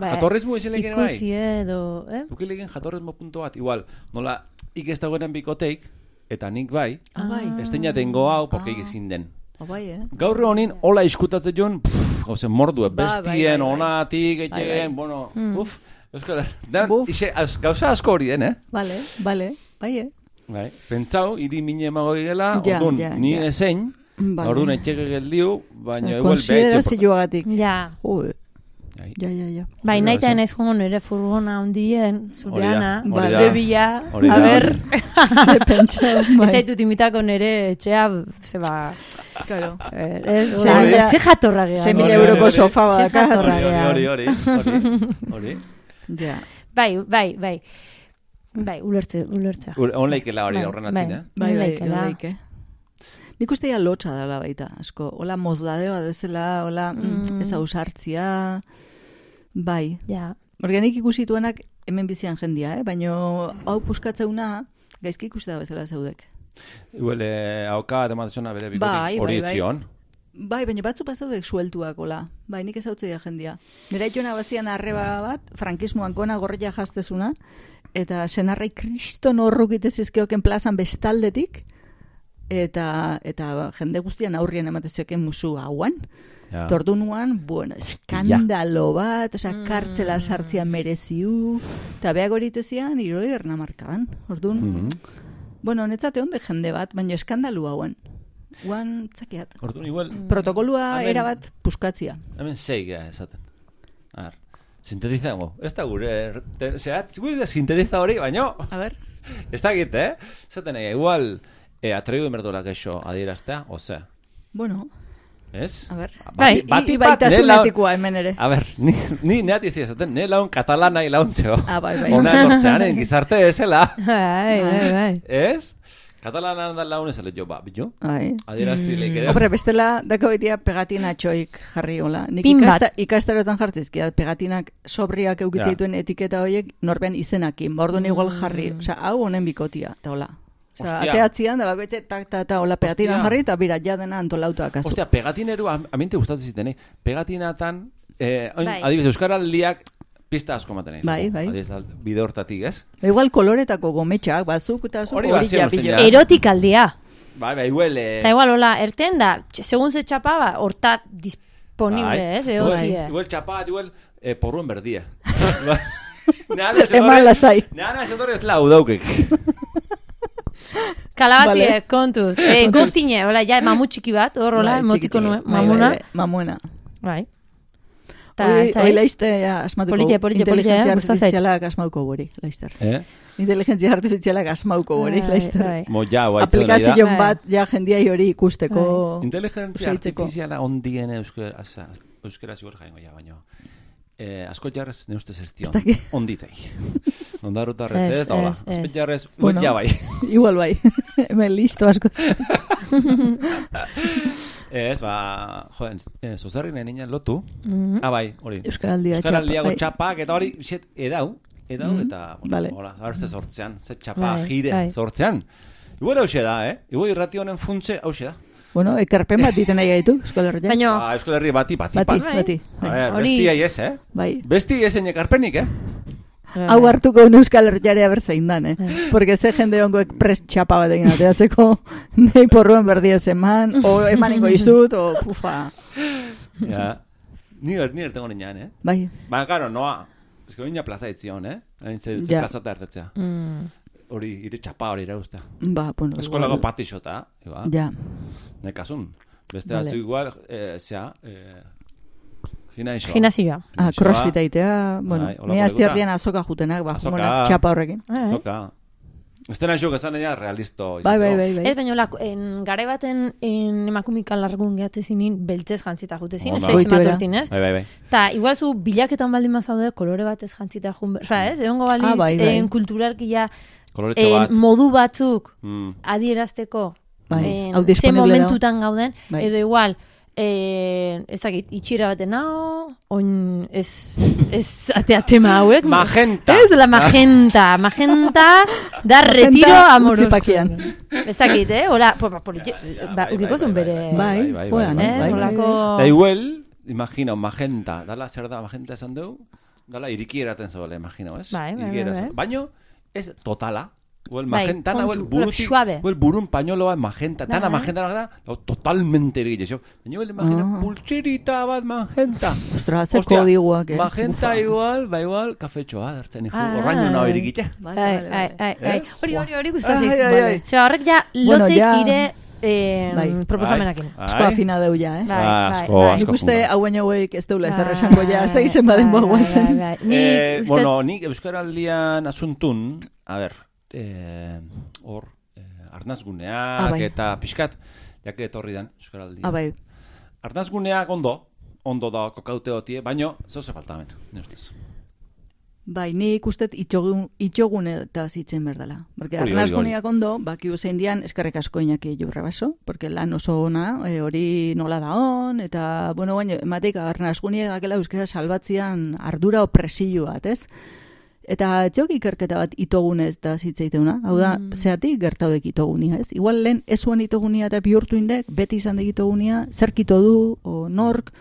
Bai, Jatorrizmu ezeleken bai? Ikutzi edo, eh? Ukilegen jatorrizmo punto bat, igual, nola, ik ez dagoenen bikoteik, eta nik bai, Ah, bai. ez dena dengo hau, porque ezin den. Ah, bai, eh? Gaur honin, hola iskutatzen joan, gauze mordue, Ba, bai, bestien, bai, bai. onatik, Bai, bai. etxegen, bueno, Hmm. uf, Euskal, da, Buf. ixe, az, gauza asko hori den, eh? Bale, bale, bai, eh? Bai, pentsau, iri mine emago gela, Ja, orduan, ja, ni ja. ezein, Bale. orduan etxege geldiu, baina igual Konsiderazioagatik. Ja, Jo, Bai. ja, ja, ja. bai, nahi eta esan. naiz joango nire furgona hundien, zureana, Hori a ber, Ze pentsa, bai. zaitut imitako nire etxea, zeba, Claro. eh, Ze ze jatorra gehan. Ze mila euroko sofa Ze jatorra. Hori, hori, hori, hori. Ja. Bai, bai, bai. Bai, ulertze, ulertza. Ur- On leikela hori Bai, horren atzin, bai. eh? Bai, bai, eh? Nik uste ja lotxa dela baita, asko. Hola mozdadeo bezala, hola mm. Mm. ez ausartzia, bai. Ja, Organik ikusituenak hemen bizian jendia, eh? Baina hau puskatzeuna gaizki ikusi da bezala zeudek. Igual, eh, hauka dematzona bere Bai, bikotik hori bai, bai. etzion. Bai, baina batzu pasaudek sueltuak, hola. Bai, nik ez hau jendia. Nera jona bazian arreba bat, frankismoan gona gorria jaztezuna, eta senarrai kriston horrukite zizkeoken plazan bestaldetik, eta, eta jende guztian aurrien ematezioken musu hauan. Ja. Tordunuan, bueno, eskandalo bat, osea, kartzela sartzia mereziu, eta beak horitezian, iroi ernamarkadan. Orduan, Mhm. bueno, netzate onde jende bat, baina eskandalu hauen. Guan, tzakiat. Orduan, igual, Protokolua Hemen- erabat puskatzia. hemen sei gara esaten. Ar, sintetizango. Ez da gure, te- zehat, gure sintetiza hori, baino, A ber. ez da gite, eh? Zaten, eh, igual, eh, atrebidu emerdola geixo adieraztea, oze, Bueno, ez? a ber. Bai, I, bat, laun- etikoa hemen ere. A ber, ni, ni neat izi esaten, ne laun katalana ilauntxeo. Ah, bai, bai. Ona etortzearen gizarte ezela, bai, bai, bai. ez? Katalana da laun ezela, jo, ba, jo, Bai. adierazti leik ere. Hombre, bestela, dako betia pegatina txoik jarri hola. Nik Pin bat. ikasta, ikastarotan jartzizkia, pegatinak sobriak Ja. eukitzituen etiketa horiek norben izenakin. Ba, orduan igual jarri. Osea, hau honen bikotia, eta hola. Ostia. ateatzian, da bakoitze, tak, ta, ta, hola pegatinan Ostia. jarri, eta bira, ja dena antolauta akazu. Ostia, pegatineru, am- aminte gustatzen ziten, eh? Pegatinatan, eh, oin, Bai. adibidez, Euskaraldiak pista asko maten ez. Bai, bai. Adibidez, al- bide hortatik, ez? Ba, Igual koloretako gometxak, bazuk eta zuk Hori ja. Erotikaldia. Bai, bai, igual, eh... Eta igual, hola, erten da, segun ze txapaba, hortat disponible, bai. ez, Igual, egotie. igual txapat, igual, eh, porruen berdia. Nada, ez Eman lasai. Nada, ez lau daukek. Kalabazie, Vale. kontuz. Eh, goztine, hola, ja, mamu txiki bat, hor, hola, Bai, emotiko nuen. Bai, mamuna. bai, bai, Mamuena. Bai. Ta, da, hoi eh? laizte, ja, asmatuko. Polite, polite, polite, Inteligentzia eh, zait. artifizialak asmauko guri, laizter. Eh? Inteligentzia artifizialak asmauko guri, Bai, laizter. bai. Mo, ja, guai, Aplikazio Bai. bat, ja, jendiai hori ikusteko. Inteligentzia artifiziala ondien euskera, euskera zigur jaingo ja, baino. Eh, asko jarrez ne ustez ez dakit. onditzai. Ondarutarrez ez, da hola. Azpet jarrez, Bueno. ja bai. Igual bai. Hemen listo asko. Ez, ba, joden, eh, zozerri nahi ninen lotu. Mhm. Ah, bai, hori. Euskaraldia Euskaraldiago bai. txapak, eta hori, xet, edau, edau, Mhm, eta, bueno, vale. hola, a ze sortzean, ze txapa Bai, jire bai. sortzean. Igual hause da, eh? Igual irrati honen funtze hause da. Bueno, ekarpen bat diten nahi gaitu, Euskal Herriak. Baina, Ah, Euskal Herri bati, bati, Bati, bati. bati. Ver, Hori- besti ez, eh? Bai. Besti ezen ekarpenik, eh? Hau hartuko un Euskal Herriare berzein dan, eh? Porque ze jende ongoek prest txapa bat egin ateatzeko nahi porruen berdi ez eman, o eman ingo izut, o pufa. Ja. Ni er, ni ertengo niñan, eh? Bai, Ba, claro, noa. Ez que baina plaza etzion, eh? Hain ze, ze Ja. plaza eta ertetzea. mm, Hori, ire txapa hori irauzta. ba, bueno. Eskolako igual- pati xota, igual. Ja, Nekasun. Beste Vale. batzu igual, eh, zea, eh, gina iso. gimnasioa. ah, crossfit aitea, bueno, Bai, ni azti lekuta. erdian azoka jutenak, ba, Azoka. txapa horrekin. Eh, Zoka. Ez dena xo, gazan ega realisto. Bai, bai, bai, bai. Ez baino lako, en gare baten en emakumika largun gehatze zinin beltzez jantzita jute zin, ez Onda. da Goitu izan bera. urtin, ez? Bai, bai, bai. Ta, igual zu bilaketan baldin mazaude, kolore batez jantzita jun, osea, ez? Egongo balitz, Ah, bai, bai. en bat. modu batzuk Mm. adierazteko Bai, en, hau ze disponible momentutan gauden, Bai. edo igual, eh, ez dakit, itxira baten hau, oin ez, ez atea tema hauek. Magenta. Ez, la magenta, magenta da retiro amoroso. utzipakian. Ez dakit, eh? Hola, po, po, ba, bai, ukiko bai, zuen bai, bere... bai, Bai, bai, joan, bai, Ez, bai, holako... Da igual, imagina, magenta, dala zer da magenta esan dugu, dala iriki eraten zaudela, imagina, ez? Bai, bai, bai, bai. Baino, ez totala. Huel Bai, magenta, kontu, huel burutik, suave. huel burun pañoloa magenta, tana Bai. magenta da, da, totalmente irigile, xo. Baina huel imagina, Ah. pultserita bat magenta. Ostra, ze Hostia, kodiguak, eh? Magenta Ufa. igual, ba igual, kafetxoa, dartzen iku, Ah. horraino naho irikite. Vale, Ai, vale, ai, vale. ai, ai. Ez? Hori, hori, hori gustazik. Ai, ai, ai. Zeba, horrek ja Bueno, lotzek ja- ire eh, Bai. proposamenakin. Asko afina deu ja, eh? Bai, Ah, bai, asko, bai. asko. Nik uste funga. hauen hauek ez deula ezer Bai, esango ja, ez da izen baden bai, bai, bai. Eh, bueno, nik Euskaraldian asuntun, a ber, eh, hor, eh, arnazguneak Ah, bai. eta pixkat, jake etorri dan Euskaraldian. Ah, bai. Arnazguneak ondo, ondo da kokaute hotie, baino, zeu ze falta hemen, ustez. Bai, ni ikustet itxogun, itxogun eta zitzen berdala. Porque arnazguniak ondo, baki zein dian, eskerrek asko inaki jurra baso, porque lan oso ona, e, hori nola da on, eta, bueno, baina, emateik arnazguniak dakela euskara salbatzian ardura opresio bat, ez? Eta txok ikerketa bat itogunez da zitzeiteuna. Hau da, Mm. zeatik gertaudek itogunia, ez? Igual lehen ez zuen itogunia eta bihurtu indek, beti izan dek itogunia, zer kito du, o nork,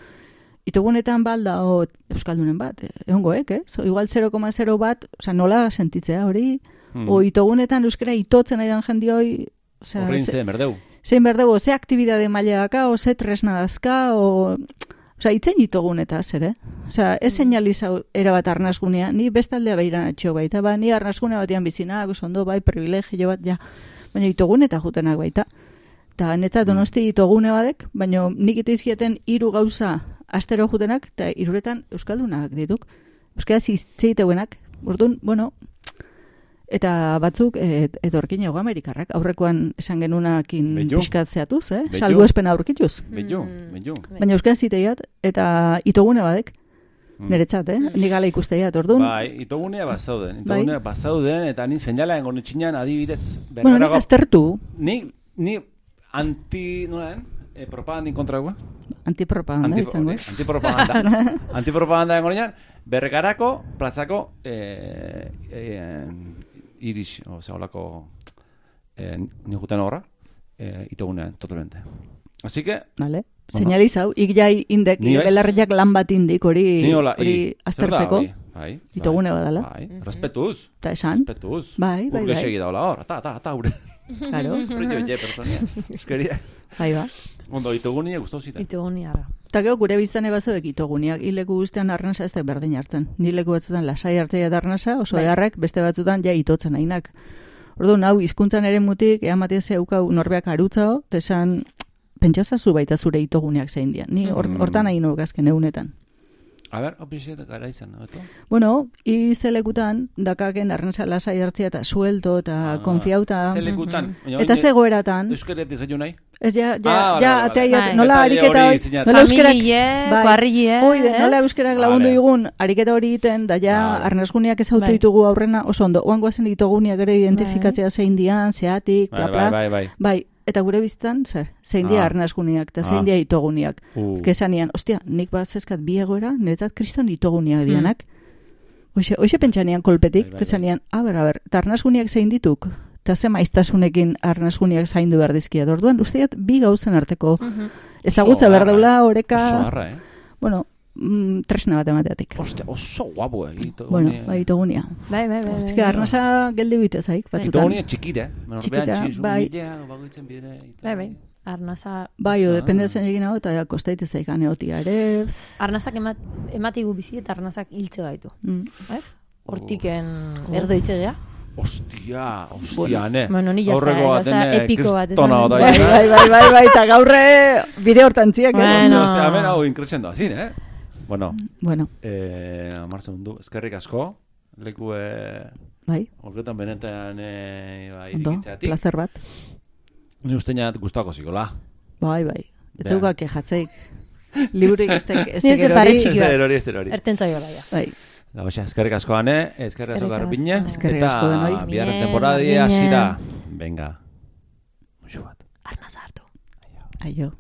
itogunetan balda o Euskaldunen bat, eh, egongoek, ez? O, igual 0,0 bat, oza, nola sentitzea hori, Mm. o itogunetan euskara itotzen aidan jendi hoi, osea, Horrein ze- zen, berdeu. zein behar dugu, ze aktibidade maila daka, o ze tresna dazka, o... Osa, itzen ditugunetaz, ere? Osa, ez seinalizau erabat arnazgunea, ni bestaldea behiran atxo baita, ba, ni arnazgunea batean bizinak, ondo bai, privilegio bat, ja, baina itoguneta jutenak baita. Ta netzat donosti itogune badek, baina nik iteizkieten hiru gauza astero jutenak, eta iruretan euskaldunak dituk. Euskara zitzeiteuenak, urduan, bueno, Eta batzuk et, etorkin jau Amerikarrak, aurrekoan esan genunakin pixkat zehatuz, eh? Salbu espen aurkituz. Betu, Mm. betu. Baina euskara ziteiat, eta itogune badek, Mm. niretzat, eh? Nik ala ikusteiat, orduan. Bai, itogunea bazauden, Bai. itogunea bazauden, eta ni seinala engon itxinan adibidez, bueno, nik aztertu, Ni, ni anti, nolaen, eh, propagandin kontragoa? antipropaganda Anti- izango. Antipropaganda. antipropaganda engo nian, bergarako, plazako, eh, eh, iris, oza, holako, eh, ni juten horra, eh, itogunean, totalmente. Así que, Vale. Señalizau, ik jai indek, Ni bai. belarriak lan bat indik, hori, hori aztertzeko? Bai, Itogune bai, badala. Bai, respetuz, eta esan, respetuz. Bai, bai, bai. segi daula hor, ata, ata, ata, ure. claro, Ure jo, personia. Eskeria. bai ba. Ondo, itogunia gustau zita. Ituguni arra. Eta gero gure bizane bazodek itoguniak, hileku guztian arnasa ez da berdin hartzen. Ni leku batzutan lasai hartzea eta arnasa, oso Bai. eharrek beste batzutan ja itotzen ainak. Orduan hau hizkuntzan ere mutik, ea matia zeukau norbeak arutzao, tesan pentsauzazu baita zure itoguneak zein dian. Ni Mm. hortan nahi nuke azken A ber, opizet gara izan, eto? Bueno, izelekutan, dakaken arnasa lasai hartzea eta suelto eta Ah, konfiauta. Zelekutan. baina Eta oin- zegoeratan, Euskara dizaino nahi? ez ja, ja, Ah, vale, ja, vale, atea vale. Bai. nola ariketa hori nola euskerak, Familie, bai. kuarrille, Oide, nola ez? euskerak lagundu Vale. igun, ariketa hori iten, da ja, Vale. arnazguniak ez auto Bai. ditugu aurrena, oso ondo, oan guazen dituguniak ere identifikatzea zein dian, zeatik, bla, Bai, bla. bai, bai, bai. Bai, eta gure bizitan, zer, zein dia Ah. arnazguniak, eta Ah. zein dia itoguniak. Uh. Kesanian, ostia, nik bat zezkat bi egoera, niretzat kriston itoguniak Mm. dianak. Hoxe, hoxe pentsanian kolpetik, Bai, bai, bai. kesanian, a ber, a ber, eta arnazguniak zein dituk, eta ze maiztasunekin arnasguniak zaindu behar dizkia. Orduan, usteat, bi gauzen arteko Mhm. ezagutza Oso behar daula, oreka, harra, eh? bueno, mm, tresna bat emateatik. Oste, oso guapo egito. Bueno, bai, itogunia. Bai, bai, bai. Ez bai. que arnasa geldi bite zaik, batzutan. Itogunia Txikira, behan txizu, bai. eta- Bai, bai. Arnasa, Bai, o depende ah. zen egin hau, eta kostaite zaikan eotia ere. arnazak emat, ematigu bizi eta arnazak hiltze gaitu. Mm. Ez? Hortiken erdo itxegea. Ostia, ostia, ne. Bueno, ni ya Aurreko baten, eh, epiko bat, kristona esan bat nahi Bai, bai, bai, bai, bai, eta gaurre bide hortantziak, eh? Bueno. Ostia, ostia, hemen hau increscendo azin, eh? Bueno, Bueno, eh, amar segundu, eskerrik asko, leku, eh, bai, horretan benetan, eh, ba, ondo, irikitzeatik. plazer bat. Ni uste nat gustako zikola. Bai, bai. Ez Ja. zeukak kejatzeik. Liburik ez tek, ez Ni ez erori. Erori, ez erori. Ertentzaio ja. Bai, Da, oxa, eskerrik asko ane, eskerrik asko asko. Eskerrik asko denoi. Eta temporadi garbine. hasi da. Venga. Muxu bat. Arnaza hartu. aio.